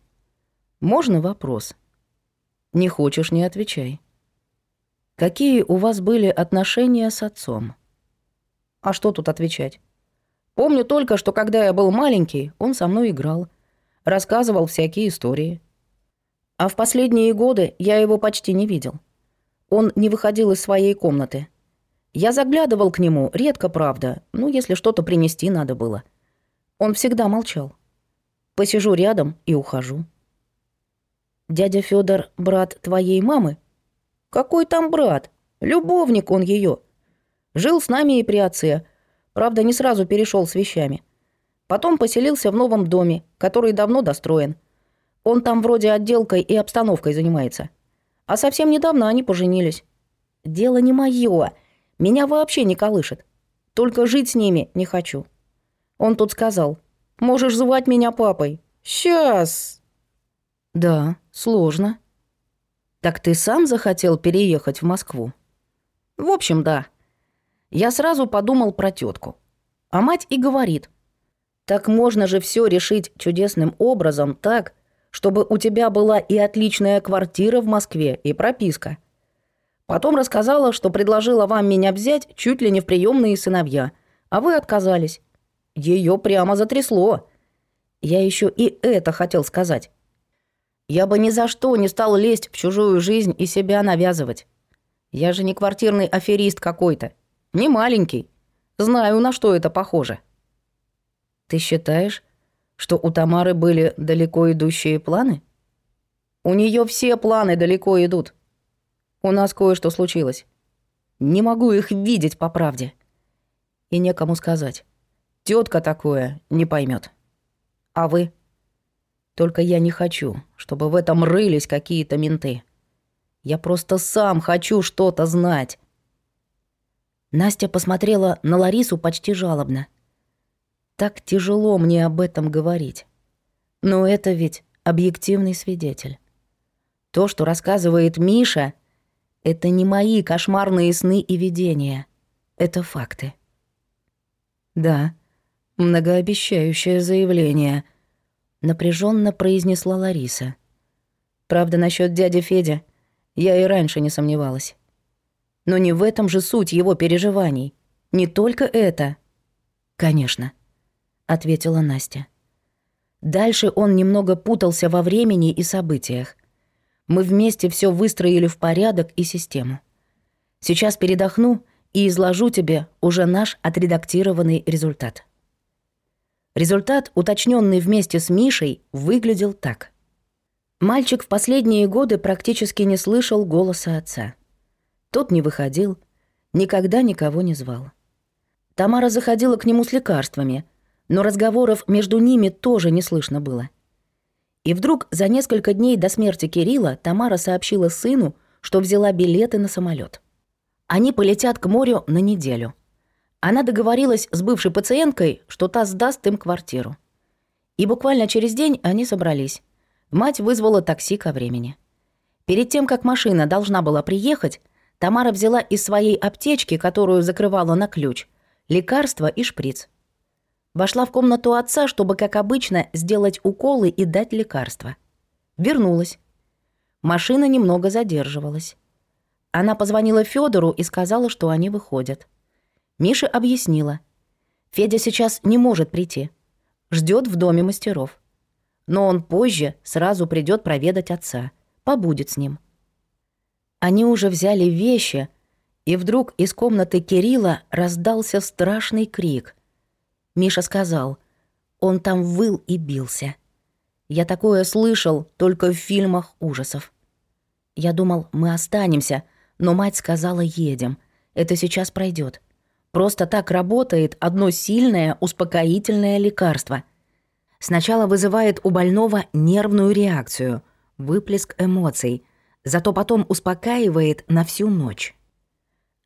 Speaker 1: Можно вопрос? Не хочешь, не отвечай. Какие у вас были отношения с отцом? А что тут отвечать? Помню только, что когда я был маленький, он со мной играл, рассказывал всякие истории. А в последние годы я его почти не видел. Он не выходил из своей комнаты. Я заглядывал к нему, редко, правда, ну, если что-то принести надо было. Он всегда молчал. Посижу рядом и ухожу. Дядя Федор брат твоей мамы? Какой там брат? Любовник он ее. Жил с нами и при отце. Правда, не сразу перешел с вещами. Потом поселился в новом доме, который давно достроен. Он там вроде отделкой и обстановкой занимается. А совсем недавно они поженились. Дело не мое. Меня вообще не колышет. Только жить с ними не хочу. Он тут сказал. Можешь звать меня папой. Сейчас. Да, Сложно. Так ты сам захотел переехать в Москву? В общем, да. Я сразу подумал про тетку. А мать и говорит. Так можно же все решить чудесным образом так, чтобы у тебя была и отличная квартира в Москве, и прописка. Потом рассказала, что предложила вам меня взять чуть ли не в приемные сыновья, а вы отказались. Ее прямо затрясло. Я еще и это хотел сказать. Я бы ни за что не стал лезть в чужую жизнь и себя навязывать. Я же не квартирный аферист какой-то. Не маленький. Знаю, на что это похоже. Ты считаешь, что у Тамары были далеко идущие планы? У нее все планы далеко идут. У нас кое-что случилось. Не могу их видеть по правде. И некому сказать. Тетка такое не поймет. А вы? Только я не хочу, чтобы в этом рылись какие-то менты. Я просто сам хочу что-то знать». Настя посмотрела на Ларису почти жалобно. «Так тяжело мне об этом говорить. Но это ведь объективный свидетель. То, что рассказывает Миша, это не мои кошмарные сны и видения. Это факты». «Да, многообещающее заявление», напряженно произнесла Лариса. Правда, насчет дяди Федя я и раньше не сомневалась. Но не в этом же суть его переживаний. Не только это. Конечно, ответила Настя. Дальше он немного путался во времени и событиях. Мы вместе все выстроили в порядок и систему. Сейчас передохну и изложу тебе уже наш отредактированный результат. Результат, уточненный вместе с Мишей, выглядел так. Мальчик в последние годы практически не слышал голоса отца. Тот не выходил, никогда никого не звал. Тамара заходила к нему с лекарствами, но разговоров между ними тоже не слышно было. И вдруг за несколько дней до смерти Кирилла Тамара сообщила сыну, что взяла билеты на самолет. Они полетят к морю на неделю. Она договорилась с бывшей пациенткой, что та сдаст им квартиру. И буквально через день они собрались. Мать вызвала такси ко времени. Перед тем, как машина должна была приехать, Тамара взяла из своей аптечки, которую закрывала на ключ, лекарство и шприц. Вошла в комнату отца, чтобы, как обычно, сделать уколы и дать лекарство. Вернулась. Машина немного задерживалась. Она позвонила Федору и сказала, что они выходят. Миша объяснила. Федя сейчас не может прийти. Ждет в доме мастеров. Но он позже сразу придет проведать отца. Побудет с ним. Они уже взяли вещи, и вдруг из комнаты Кирилла раздался страшный крик. Миша сказал, он там выл и бился. Я такое слышал только в фильмах ужасов. Я думал, мы останемся, но мать сказала, едем. Это сейчас пройдет. Просто так работает одно сильное успокоительное лекарство. Сначала вызывает у больного нервную реакцию, выплеск эмоций, зато потом успокаивает на всю ночь.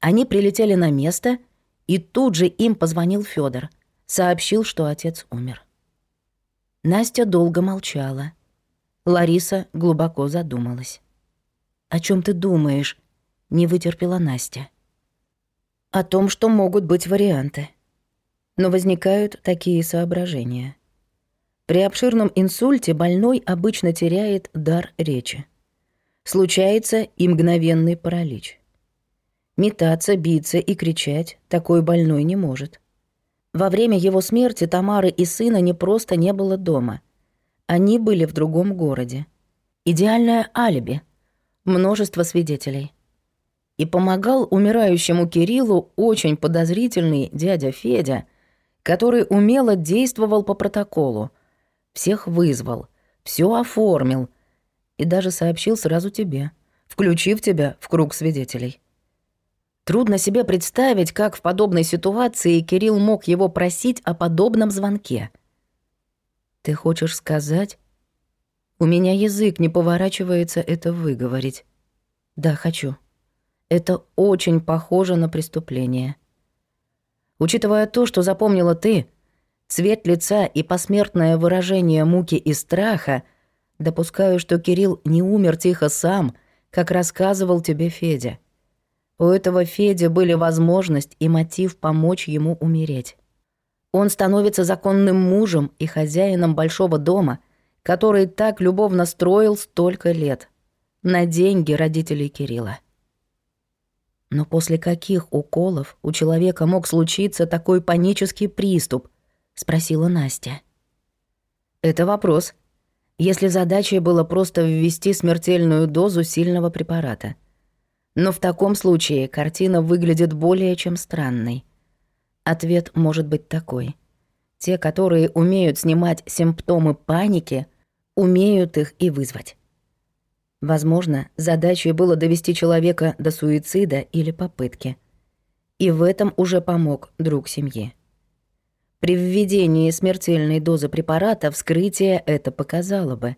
Speaker 1: Они прилетели на место, и тут же им позвонил Федор, сообщил, что отец умер. Настя долго молчала. Лариса глубоко задумалась. «О чем ты думаешь?» — не вытерпела Настя о том, что могут быть варианты. Но возникают такие соображения. При обширном инсульте больной обычно теряет дар речи. Случается и мгновенный паралич. Метаться, биться и кричать такой больной не может. Во время его смерти Тамары и сына не просто не было дома. Они были в другом городе. Идеальное алиби. Множество свидетелей и помогал умирающему Кириллу очень подозрительный дядя Федя, который умело действовал по протоколу. Всех вызвал, все оформил и даже сообщил сразу тебе, включив тебя в круг свидетелей. Трудно себе представить, как в подобной ситуации Кирилл мог его просить о подобном звонке. «Ты хочешь сказать?» «У меня язык не поворачивается это выговорить». «Да, хочу». Это очень похоже на преступление. Учитывая то, что запомнила ты, цвет лица и посмертное выражение муки и страха, допускаю, что Кирилл не умер тихо сам, как рассказывал тебе Федя. У этого Феди были возможность и мотив помочь ему умереть. Он становится законным мужем и хозяином большого дома, который так любовно строил столько лет. На деньги родителей Кирилла. Но после каких уколов у человека мог случиться такой панический приступ? Спросила Настя. Это вопрос. Если задачей было просто ввести смертельную дозу сильного препарата. Но в таком случае картина выглядит более чем странной. Ответ может быть такой. Те, которые умеют снимать симптомы паники, умеют их и вызвать. Возможно, задачей было довести человека до суицида или попытки. И в этом уже помог друг семьи. При введении смертельной дозы препарата вскрытие это показало бы.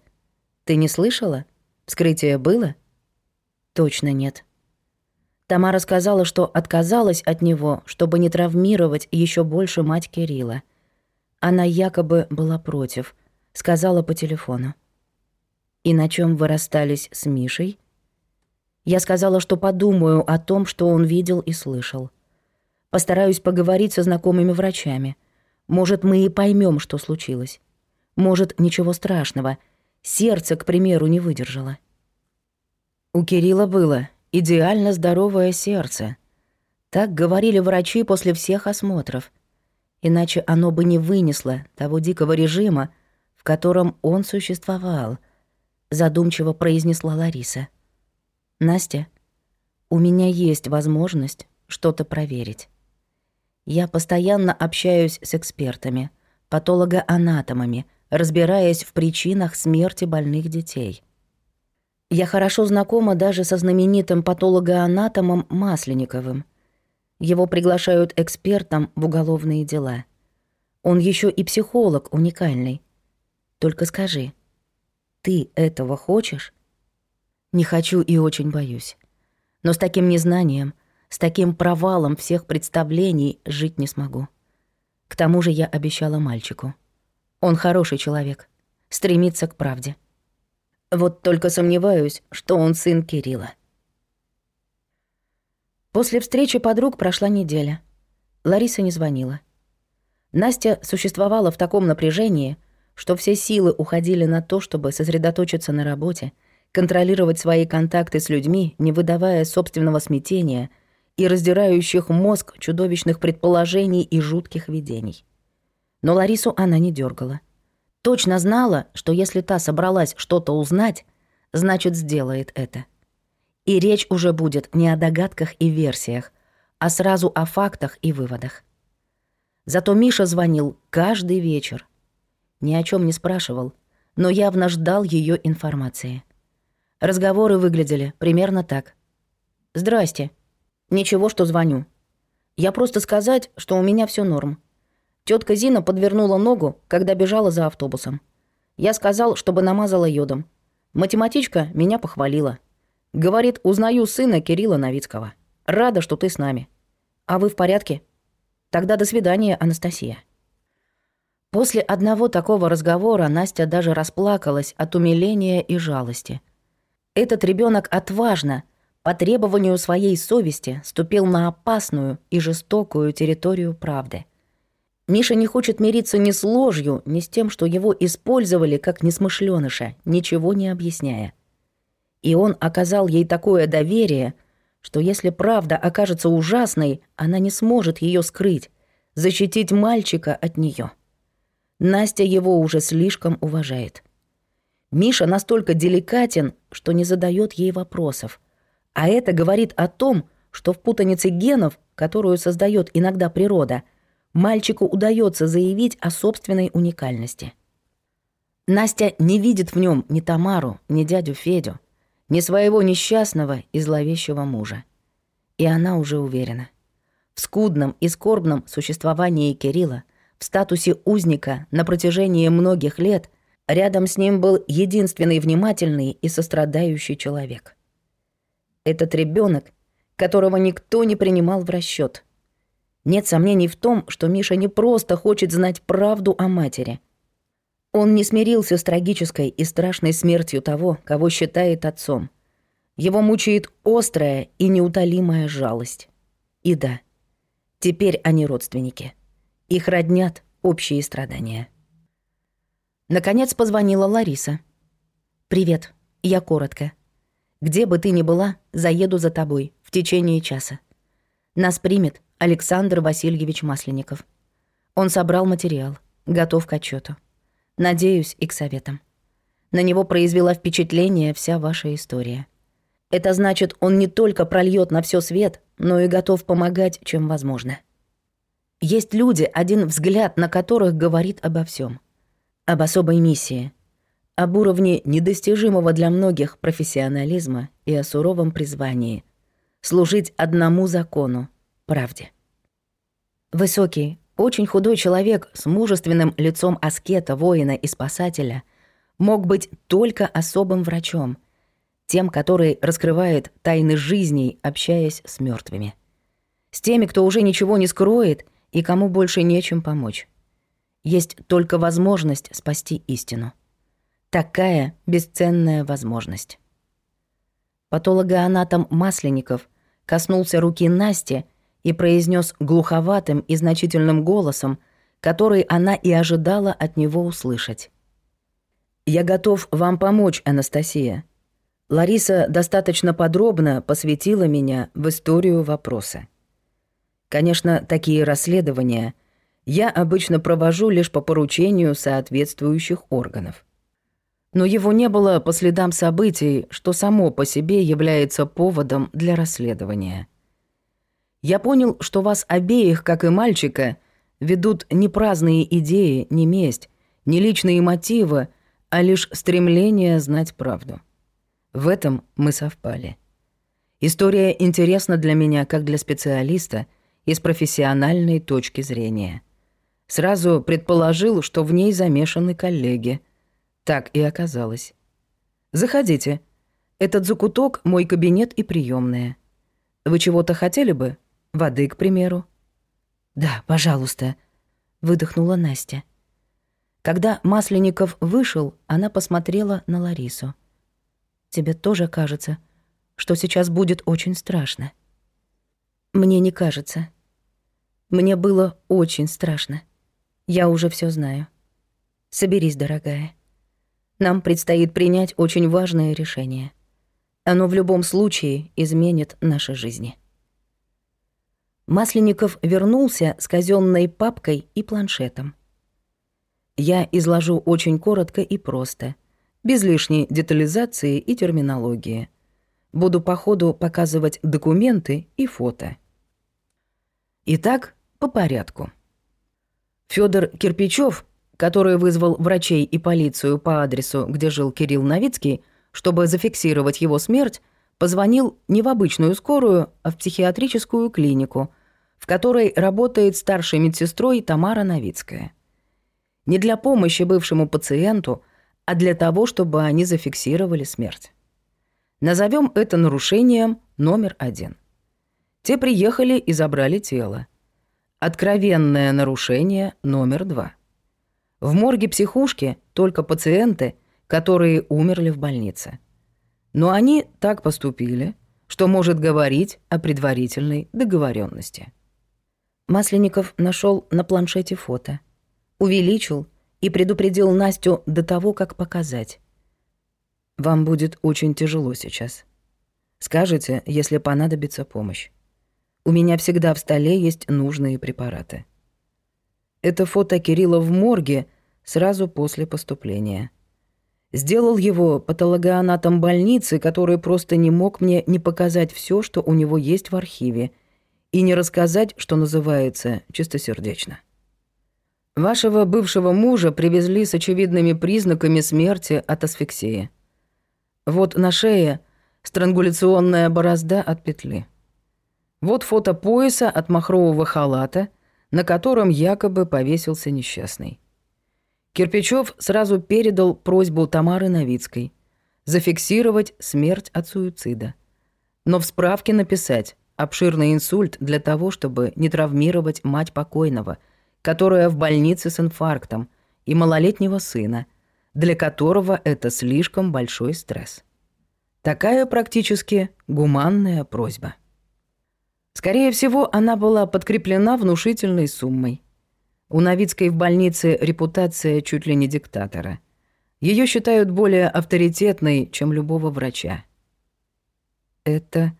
Speaker 1: Ты не слышала? Вскрытие было? Точно нет. Тамара сказала, что отказалась от него, чтобы не травмировать еще больше мать Кирилла. Она якобы была против, сказала по телефону и на чем вы расстались с Мишей? Я сказала, что подумаю о том, что он видел и слышал. Постараюсь поговорить со знакомыми врачами. Может, мы и поймем, что случилось. Может, ничего страшного. Сердце, к примеру, не выдержало. У Кирилла было идеально здоровое сердце. Так говорили врачи после всех осмотров. Иначе оно бы не вынесло того дикого режима, в котором он существовал — задумчиво произнесла Лариса. Настя, у меня есть возможность что-то проверить. Я постоянно общаюсь с экспертами, патологоанатомами, разбираясь в причинах смерти больных детей. Я хорошо знакома даже со знаменитым патологоанатомом Масленниковым. Его приглашают экспертом в уголовные дела. Он еще и психолог уникальный. Только скажи, ты этого хочешь? Не хочу и очень боюсь. Но с таким незнанием, с таким провалом всех представлений жить не смогу. К тому же я обещала мальчику. Он хороший человек, стремится к правде. Вот только сомневаюсь, что он сын Кирилла. После встречи подруг прошла неделя. Лариса не звонила. Настя существовала в таком напряжении, что все силы уходили на то, чтобы сосредоточиться на работе, контролировать свои контакты с людьми, не выдавая собственного смятения и раздирающих мозг чудовищных предположений и жутких видений. Но Ларису она не дергала. Точно знала, что если та собралась что-то узнать, значит, сделает это. И речь уже будет не о догадках и версиях, а сразу о фактах и выводах. Зато Миша звонил каждый вечер — ни о чем не спрашивал, но явно ждал ее информации. Разговоры выглядели примерно так. «Здрасте. Ничего, что звоню. Я просто сказать, что у меня все норм. Тетка Зина подвернула ногу, когда бежала за автобусом. Я сказал, чтобы намазала йодом. Математичка меня похвалила. Говорит, узнаю сына Кирилла Новицкого. Рада, что ты с нами. А вы в порядке? Тогда до свидания, Анастасия. После одного такого разговора Настя даже расплакалась от умиления и жалости. Этот ребенок отважно, по требованию своей совести, ступил на опасную и жестокую территорию правды. Миша не хочет мириться ни с ложью, ни с тем, что его использовали как несмышленыша, ничего не объясняя. И он оказал ей такое доверие, что если правда окажется ужасной, она не сможет ее скрыть, защитить мальчика от нее. Настя его уже слишком уважает. Миша настолько деликатен, что не задает ей вопросов. А это говорит о том, что в путанице генов, которую создает иногда природа, мальчику удается заявить о собственной уникальности. Настя не видит в нем ни Тамару, ни дядю Федю, ни своего несчастного и зловещего мужа. И она уже уверена. В скудном и скорбном существовании Кирилла – в статусе узника на протяжении многих лет, рядом с ним был единственный внимательный и сострадающий человек. Этот ребенок, которого никто не принимал в расчет. Нет сомнений в том, что Миша не просто хочет знать правду о матери. Он не смирился с трагической и страшной смертью того, кого считает отцом. Его мучает острая и неутолимая жалость. И да, теперь они родственники. Их роднят общие страдания. Наконец позвонила Лариса. «Привет, я коротко. Где бы ты ни была, заеду за тобой в течение часа. Нас примет Александр Васильевич Масленников. Он собрал материал, готов к отчету. Надеюсь, и к советам. На него произвела впечатление вся ваша история. Это значит, он не только прольет на все свет, но и готов помогать, чем возможно. Есть люди, один взгляд на которых говорит обо всем, Об особой миссии, об уровне недостижимого для многих профессионализма и о суровом призвании — служить одному закону — правде. Высокий, очень худой человек с мужественным лицом аскета, воина и спасателя мог быть только особым врачом, тем, который раскрывает тайны жизней, общаясь с мертвыми. С теми, кто уже ничего не скроет — и кому больше нечем помочь. Есть только возможность спасти истину. Такая бесценная возможность. Патологоанатом Масленников коснулся руки Насти и произнес глуховатым и значительным голосом, который она и ожидала от него услышать. «Я готов вам помочь, Анастасия. Лариса достаточно подробно посвятила меня в историю вопроса. Конечно, такие расследования я обычно провожу лишь по поручению соответствующих органов. Но его не было по следам событий, что само по себе является поводом для расследования. Я понял, что вас обеих, как и мальчика, ведут не праздные идеи, не месть, не личные мотивы, а лишь стремление знать правду. В этом мы совпали. История интересна для меня как для специалиста – и с профессиональной точки зрения. Сразу предположил, что в ней замешаны коллеги. Так и оказалось. «Заходите. Этот закуток — мой кабинет и приемная. Вы чего-то хотели бы? Воды, к примеру?» «Да, пожалуйста», — выдохнула Настя. Когда Масленников вышел, она посмотрела на Ларису. «Тебе тоже кажется, что сейчас будет очень страшно?» «Мне не кажется», мне было очень страшно. Я уже все знаю. Соберись, дорогая. Нам предстоит принять очень важное решение. Оно в любом случае изменит наши жизни. Масленников вернулся с казенной папкой и планшетом. Я изложу очень коротко и просто, без лишней детализации и терминологии. Буду по ходу показывать документы и фото. Итак, по порядку. Федор Кирпичев, который вызвал врачей и полицию по адресу, где жил Кирилл Новицкий, чтобы зафиксировать его смерть, позвонил не в обычную скорую, а в психиатрическую клинику, в которой работает старшей медсестрой Тамара Новицкая. Не для помощи бывшему пациенту, а для того, чтобы они зафиксировали смерть. Назовем это нарушением номер один. Те приехали и забрали тело. Откровенное нарушение номер два. В морге психушки только пациенты, которые умерли в больнице. Но они так поступили, что может говорить о предварительной договоренности. Масленников нашел на планшете фото, увеличил и предупредил Настю до того, как показать. «Вам будет очень тяжело сейчас. Скажите, если понадобится помощь. У меня всегда в столе есть нужные препараты. Это фото Кирилла в морге сразу после поступления. Сделал его патологоанатом больницы, который просто не мог мне не показать все, что у него есть в архиве, и не рассказать, что называется, чистосердечно. Вашего бывшего мужа привезли с очевидными признаками смерти от асфиксии. Вот на шее странгуляционная борозда от петли. Вот фото пояса от махрового халата, на котором якобы повесился несчастный. Кирпичев сразу передал просьбу Тамары Новицкой зафиксировать смерть от суицида. Но в справке написать «обширный инсульт для того, чтобы не травмировать мать покойного», которая в больнице с инфарктом, и малолетнего сына, для которого это слишком большой стресс. Такая практически гуманная просьба. Скорее всего, она была подкреплена внушительной суммой. У Новицкой в больнице репутация чуть ли не диктатора. Ее считают более авторитетной, чем любого врача. «Это...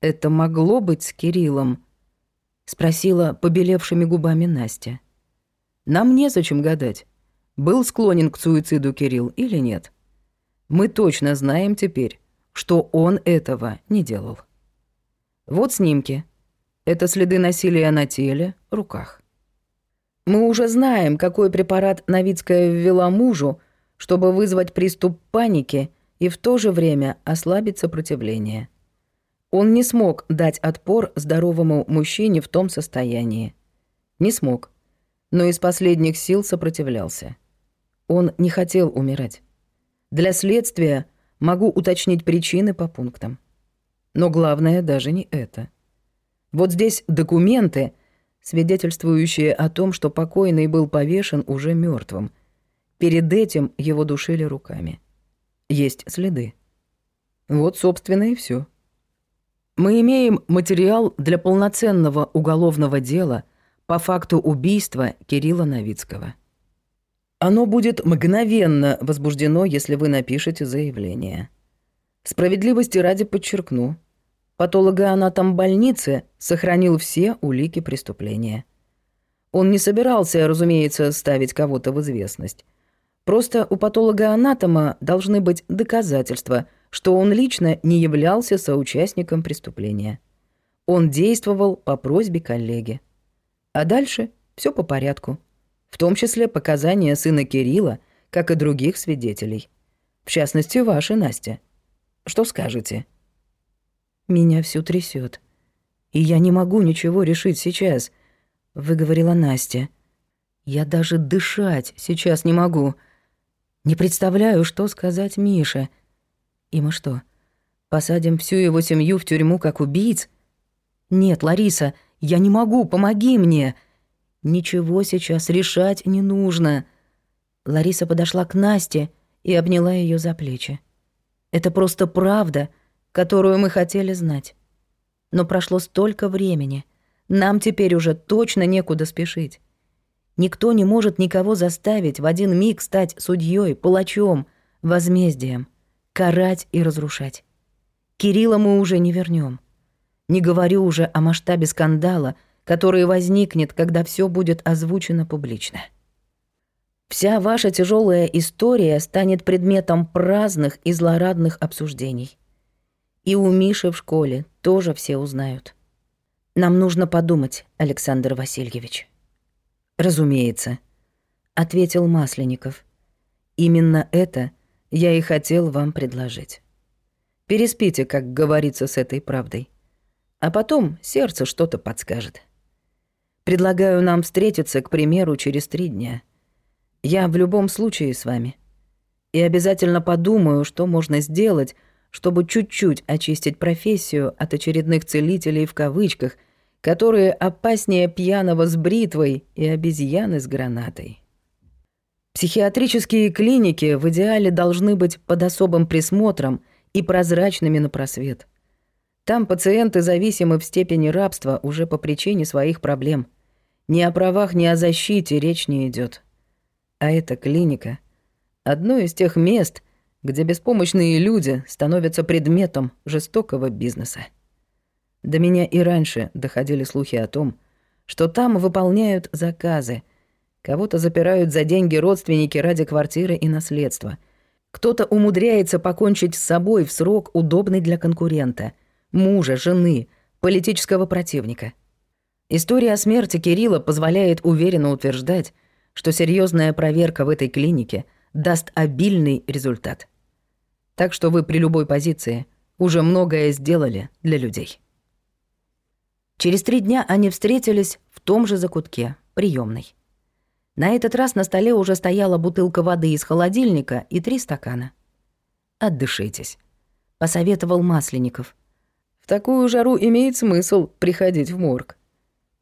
Speaker 1: это могло быть с Кириллом?» — спросила побелевшими губами Настя. «Нам незачем гадать, был склонен к суициду Кирилл или нет. Мы точно знаем теперь, что он этого не делал». Вот снимки. Это следы насилия на теле, руках. Мы уже знаем, какой препарат Новицкая ввела мужу, чтобы вызвать приступ паники и в то же время ослабить сопротивление. Он не смог дать отпор здоровому мужчине в том состоянии. Не смог, но из последних сил сопротивлялся. Он не хотел умирать. Для следствия могу уточнить причины по пунктам. Но главное даже не это. Вот здесь документы, свидетельствующие о том, что покойный был повешен уже мертвым. Перед этим его душили руками. Есть следы. Вот, собственно, и все. Мы имеем материал для полноценного уголовного дела по факту убийства Кирилла Новицкого. Оно будет мгновенно возбуждено, если вы напишете заявление. Справедливости ради подчеркну. Патологоанатом больницы сохранил все улики преступления. Он не собирался, разумеется, ставить кого-то в известность. Просто у патологоанатома должны быть доказательства, что он лично не являлся соучастником преступления. Он действовал по просьбе коллеги. А дальше все по порядку. В том числе показания сына Кирилла, как и других свидетелей. В частности, ваши, Настя. Что скажете?» «Меня всю трясет, И я не могу ничего решить сейчас», — выговорила Настя. «Я даже дышать сейчас не могу. Не представляю, что сказать Мише. И мы что, посадим всю его семью в тюрьму как убийц? Нет, Лариса, я не могу, помоги мне!» «Ничего сейчас решать не нужно». Лариса подошла к Насте и обняла ее за плечи. Это просто правда, которую мы хотели знать. Но прошло столько времени. Нам теперь уже точно некуда спешить. Никто не может никого заставить в один миг стать судьей, палачом, возмездием, карать и разрушать. Кирилла мы уже не вернем. Не говорю уже о масштабе скандала, который возникнет, когда все будет озвучено публично. Вся ваша тяжелая история станет предметом праздных и злорадных обсуждений. И у Миши в школе тоже все узнают. Нам нужно подумать, Александр Васильевич. Разумеется, ответил Масленников. Именно это я и хотел вам предложить. Переспите, как говорится, с этой правдой. А потом сердце что-то подскажет. Предлагаю нам встретиться, к примеру, через три дня — я в любом случае с вами. И обязательно подумаю, что можно сделать, чтобы чуть-чуть очистить профессию от очередных целителей в кавычках, которые опаснее пьяного с бритвой и обезьяны с гранатой. Психиатрические клиники в идеале должны быть под особым присмотром и прозрачными на просвет. Там пациенты зависимы в степени рабства уже по причине своих проблем. Ни о правах, ни о защите речь не идет. А эта клиника — одно из тех мест, где беспомощные люди становятся предметом жестокого бизнеса. До меня и раньше доходили слухи о том, что там выполняют заказы, кого-то запирают за деньги родственники ради квартиры и наследства, кто-то умудряется покончить с собой в срок, удобный для конкурента, мужа, жены, политического противника. История о смерти Кирилла позволяет уверенно утверждать, что серьезная проверка в этой клинике даст обильный результат. Так что вы при любой позиции уже многое сделали для людей. Через три дня они встретились в том же закутке, приемной. На этот раз на столе уже стояла бутылка воды из холодильника и три стакана. «Отдышитесь», — посоветовал Масленников. «В такую жару имеет смысл приходить в морг.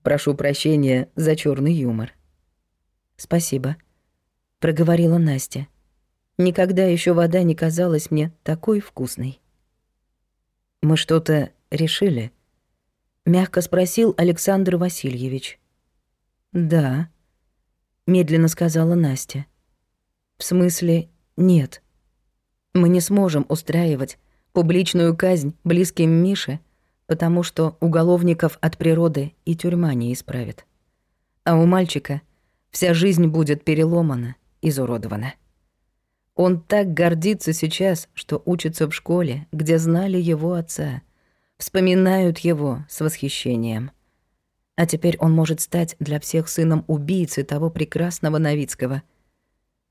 Speaker 1: Прошу прощения за черный юмор». «Спасибо», — проговорила Настя. «Никогда еще вода не казалась мне такой вкусной». «Мы что-то решили?» — мягко спросил Александр Васильевич. «Да», — медленно сказала Настя. «В смысле, нет. Мы не сможем устраивать публичную казнь близким Мише, потому что уголовников от природы и тюрьма не исправит. А у мальчика Вся жизнь будет переломана, изуродована. Он так гордится сейчас, что учится в школе, где знали его отца. Вспоминают его с восхищением. А теперь он может стать для всех сыном убийцы того прекрасного Новицкого.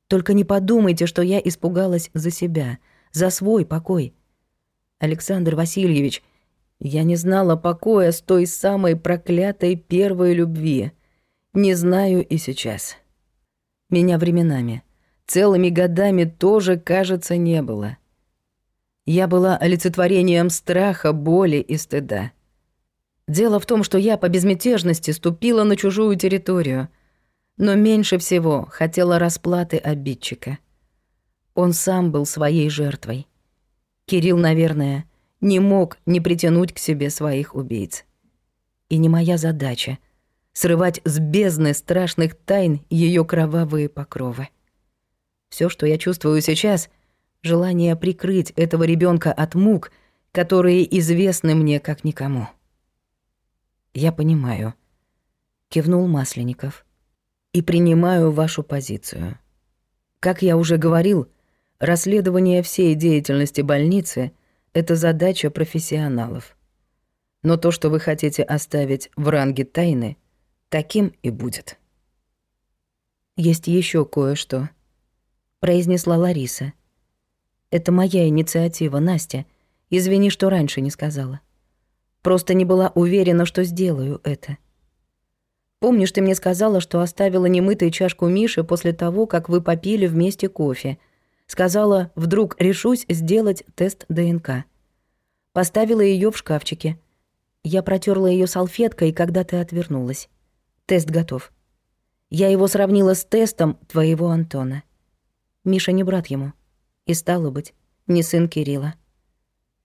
Speaker 1: Только не подумайте, что я испугалась за себя, за свой покой. Александр Васильевич, я не знала покоя с той самой проклятой первой любви — не знаю и сейчас. Меня временами, целыми годами тоже, кажется, не было. Я была олицетворением страха, боли и стыда. Дело в том, что я по безмятежности ступила на чужую территорию, но меньше всего хотела расплаты обидчика. Он сам был своей жертвой. Кирилл, наверное, не мог не притянуть к себе своих убийц. И не моя задача — срывать с бездны страшных тайн ее кровавые покровы. Все, что я чувствую сейчас, желание прикрыть этого ребенка от мук, которые известны мне как никому. Я понимаю, кивнул Масленников. И принимаю вашу позицию. Как я уже говорил, расследование всей деятельности больницы это задача профессионалов. Но то, что вы хотите оставить в ранге тайны, таким и будет. «Есть еще кое-что», — произнесла Лариса. «Это моя инициатива, Настя. Извини, что раньше не сказала. Просто не была уверена, что сделаю это. Помнишь, ты мне сказала, что оставила немытой чашку Миши после того, как вы попили вместе кофе. Сказала, вдруг решусь сделать тест ДНК. Поставила ее в шкафчике. Я протерла ее салфеткой, когда ты отвернулась. Тест готов. Я его сравнила с тестом твоего Антона. Миша не брат ему. И стало быть, не сын Кирилла.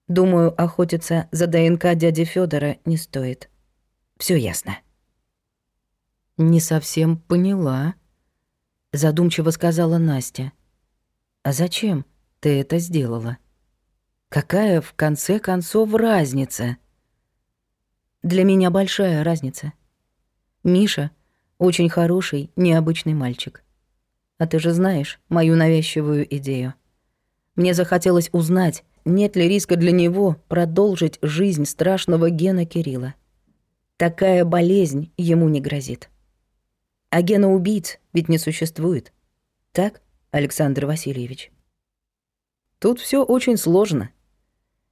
Speaker 1: Думаю, охотиться за ДНК дяди Федора не стоит. Все ясно. Не совсем поняла, задумчиво сказала Настя. А зачем ты это сделала? Какая в конце концов разница? Для меня большая разница. Миша — очень хороший, необычный мальчик. А ты же знаешь мою навязчивую идею. Мне захотелось узнать, нет ли риска для него продолжить жизнь страшного Гена Кирилла. Такая болезнь ему не грозит. А Гена убийц ведь не существует. Так, Александр Васильевич? Тут все очень сложно.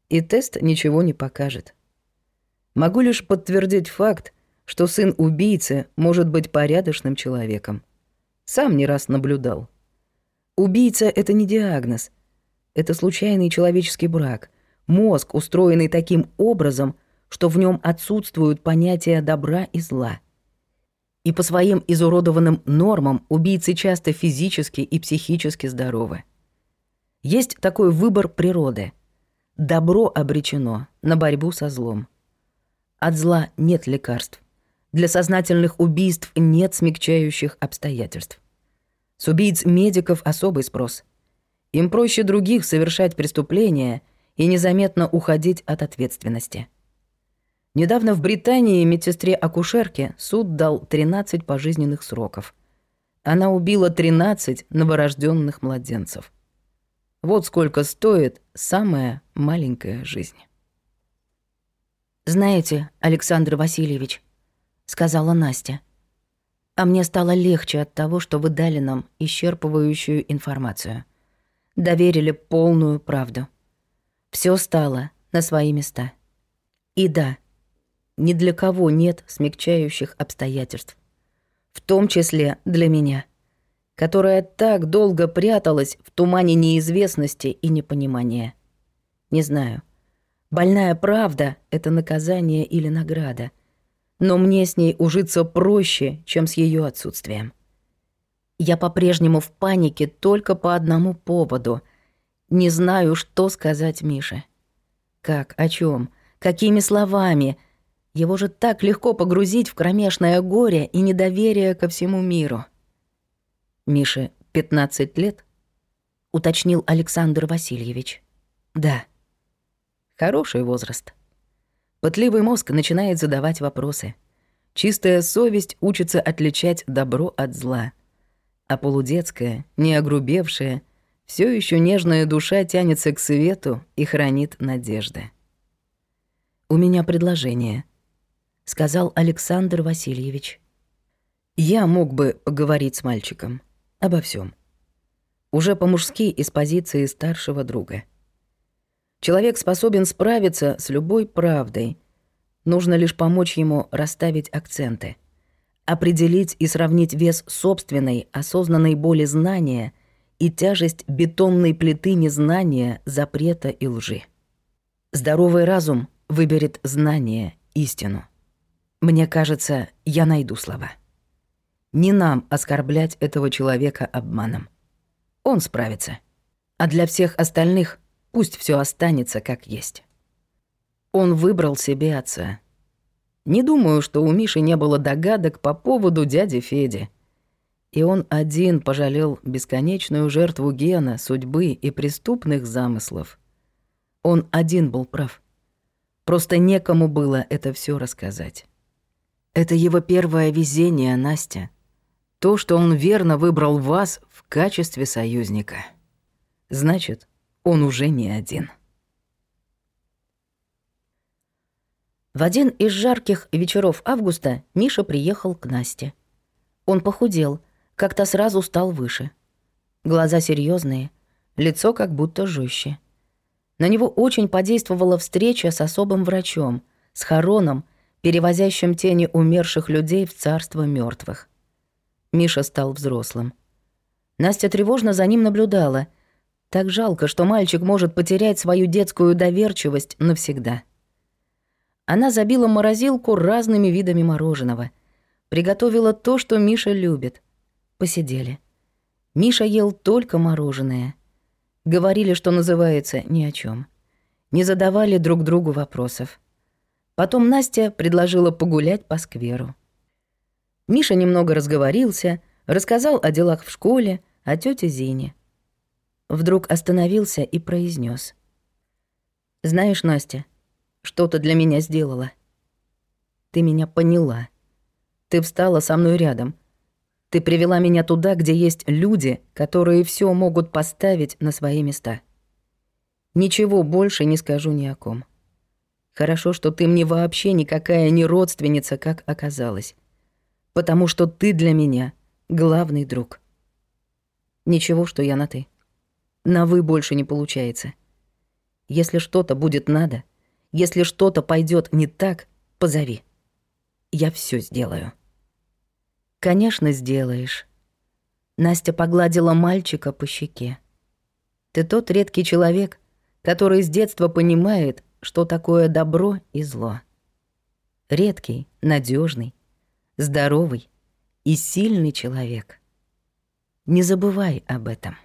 Speaker 1: И тест ничего не покажет. Могу лишь подтвердить факт, что сын убийцы может быть порядочным человеком. Сам не раз наблюдал. Убийца — это не диагноз. Это случайный человеческий брак, мозг, устроенный таким образом, что в нем отсутствуют понятия добра и зла. И по своим изуродованным нормам убийцы часто физически и психически здоровы. Есть такой выбор природы. Добро обречено на борьбу со злом. От зла нет лекарств. Для сознательных убийств нет смягчающих обстоятельств. С убийц медиков особый спрос. Им проще других совершать преступления и незаметно уходить от ответственности. Недавно в Британии медсестре-акушерке суд дал 13 пожизненных сроков. Она убила 13 новорожденных младенцев. Вот сколько стоит самая маленькая жизнь. «Знаете, Александр Васильевич», сказала Настя. А мне стало легче от того, что вы дали нам исчерпывающую информацию. Доверили полную правду. Все стало на свои места. И да, ни для кого нет смягчающих обстоятельств. В том числе для меня, которая так долго пряталась в тумане неизвестности и непонимания. Не знаю, больная правда — это наказание или награда — но мне с ней ужиться проще, чем с ее отсутствием. Я по-прежнему в панике только по одному поводу. Не знаю, что сказать Мише. Как, о чем, какими словами. Его же так легко погрузить в кромешное горе и недоверие ко всему миру. Мише 15 лет? Уточнил Александр Васильевич. Да. Хороший возраст. Пытливый мозг начинает задавать вопросы. Чистая совесть учится отличать добро от зла. А полудетская, не огрубевшая, все еще нежная душа тянется к свету и хранит надежды. «У меня предложение», — сказал Александр Васильевич. «Я мог бы поговорить с мальчиком обо всем. Уже по-мужски из позиции старшего друга. Человек способен справиться с любой правдой. Нужно лишь помочь ему расставить акценты. Определить и сравнить вес собственной, осознанной боли знания и тяжесть бетонной плиты незнания, запрета и лжи. Здоровый разум выберет знание, истину. Мне кажется, я найду слова. Не нам оскорблять этого человека обманом. Он справится. А для всех остальных — Пусть все останется как есть. Он выбрал себе отца. Не думаю, что у Миши не было догадок по поводу дяди Феди. И он один пожалел бесконечную жертву гена, судьбы и преступных замыслов. Он один был прав. Просто некому было это все рассказать. Это его первое везение, Настя. То, что он верно выбрал вас в качестве союзника. Значит, он уже не один. В один из жарких вечеров августа Миша приехал к Насте. Он похудел, как-то сразу стал выше. Глаза серьезные, лицо как будто жестче. На него очень подействовала встреча с особым врачом, с Хароном, перевозящим тени умерших людей в царство мертвых. Миша стал взрослым. Настя тревожно за ним наблюдала — так жалко, что мальчик может потерять свою детскую доверчивость навсегда. Она забила морозилку разными видами мороженого. Приготовила то, что Миша любит. Посидели. Миша ел только мороженое. Говорили, что называется, ни о чем. Не задавали друг другу вопросов. Потом Настя предложила погулять по скверу. Миша немного разговорился, рассказал о делах в школе, о тете Зине вдруг остановился и произнес: «Знаешь, Настя, что-то для меня сделала? Ты меня поняла. Ты встала со мной рядом. Ты привела меня туда, где есть люди, которые все могут поставить на свои места. Ничего больше не скажу ни о ком. Хорошо, что ты мне вообще никакая не родственница, как оказалось. Потому что ты для меня главный друг. Ничего, что я на «ты». На «вы» больше не получается. Если что-то будет надо, если что-то пойдет не так, позови. Я все сделаю. Конечно, сделаешь. Настя погладила мальчика по щеке. Ты тот редкий человек, который с детства понимает, что такое добро и зло. Редкий, надежный, здоровый и сильный человек. Не забывай об этом.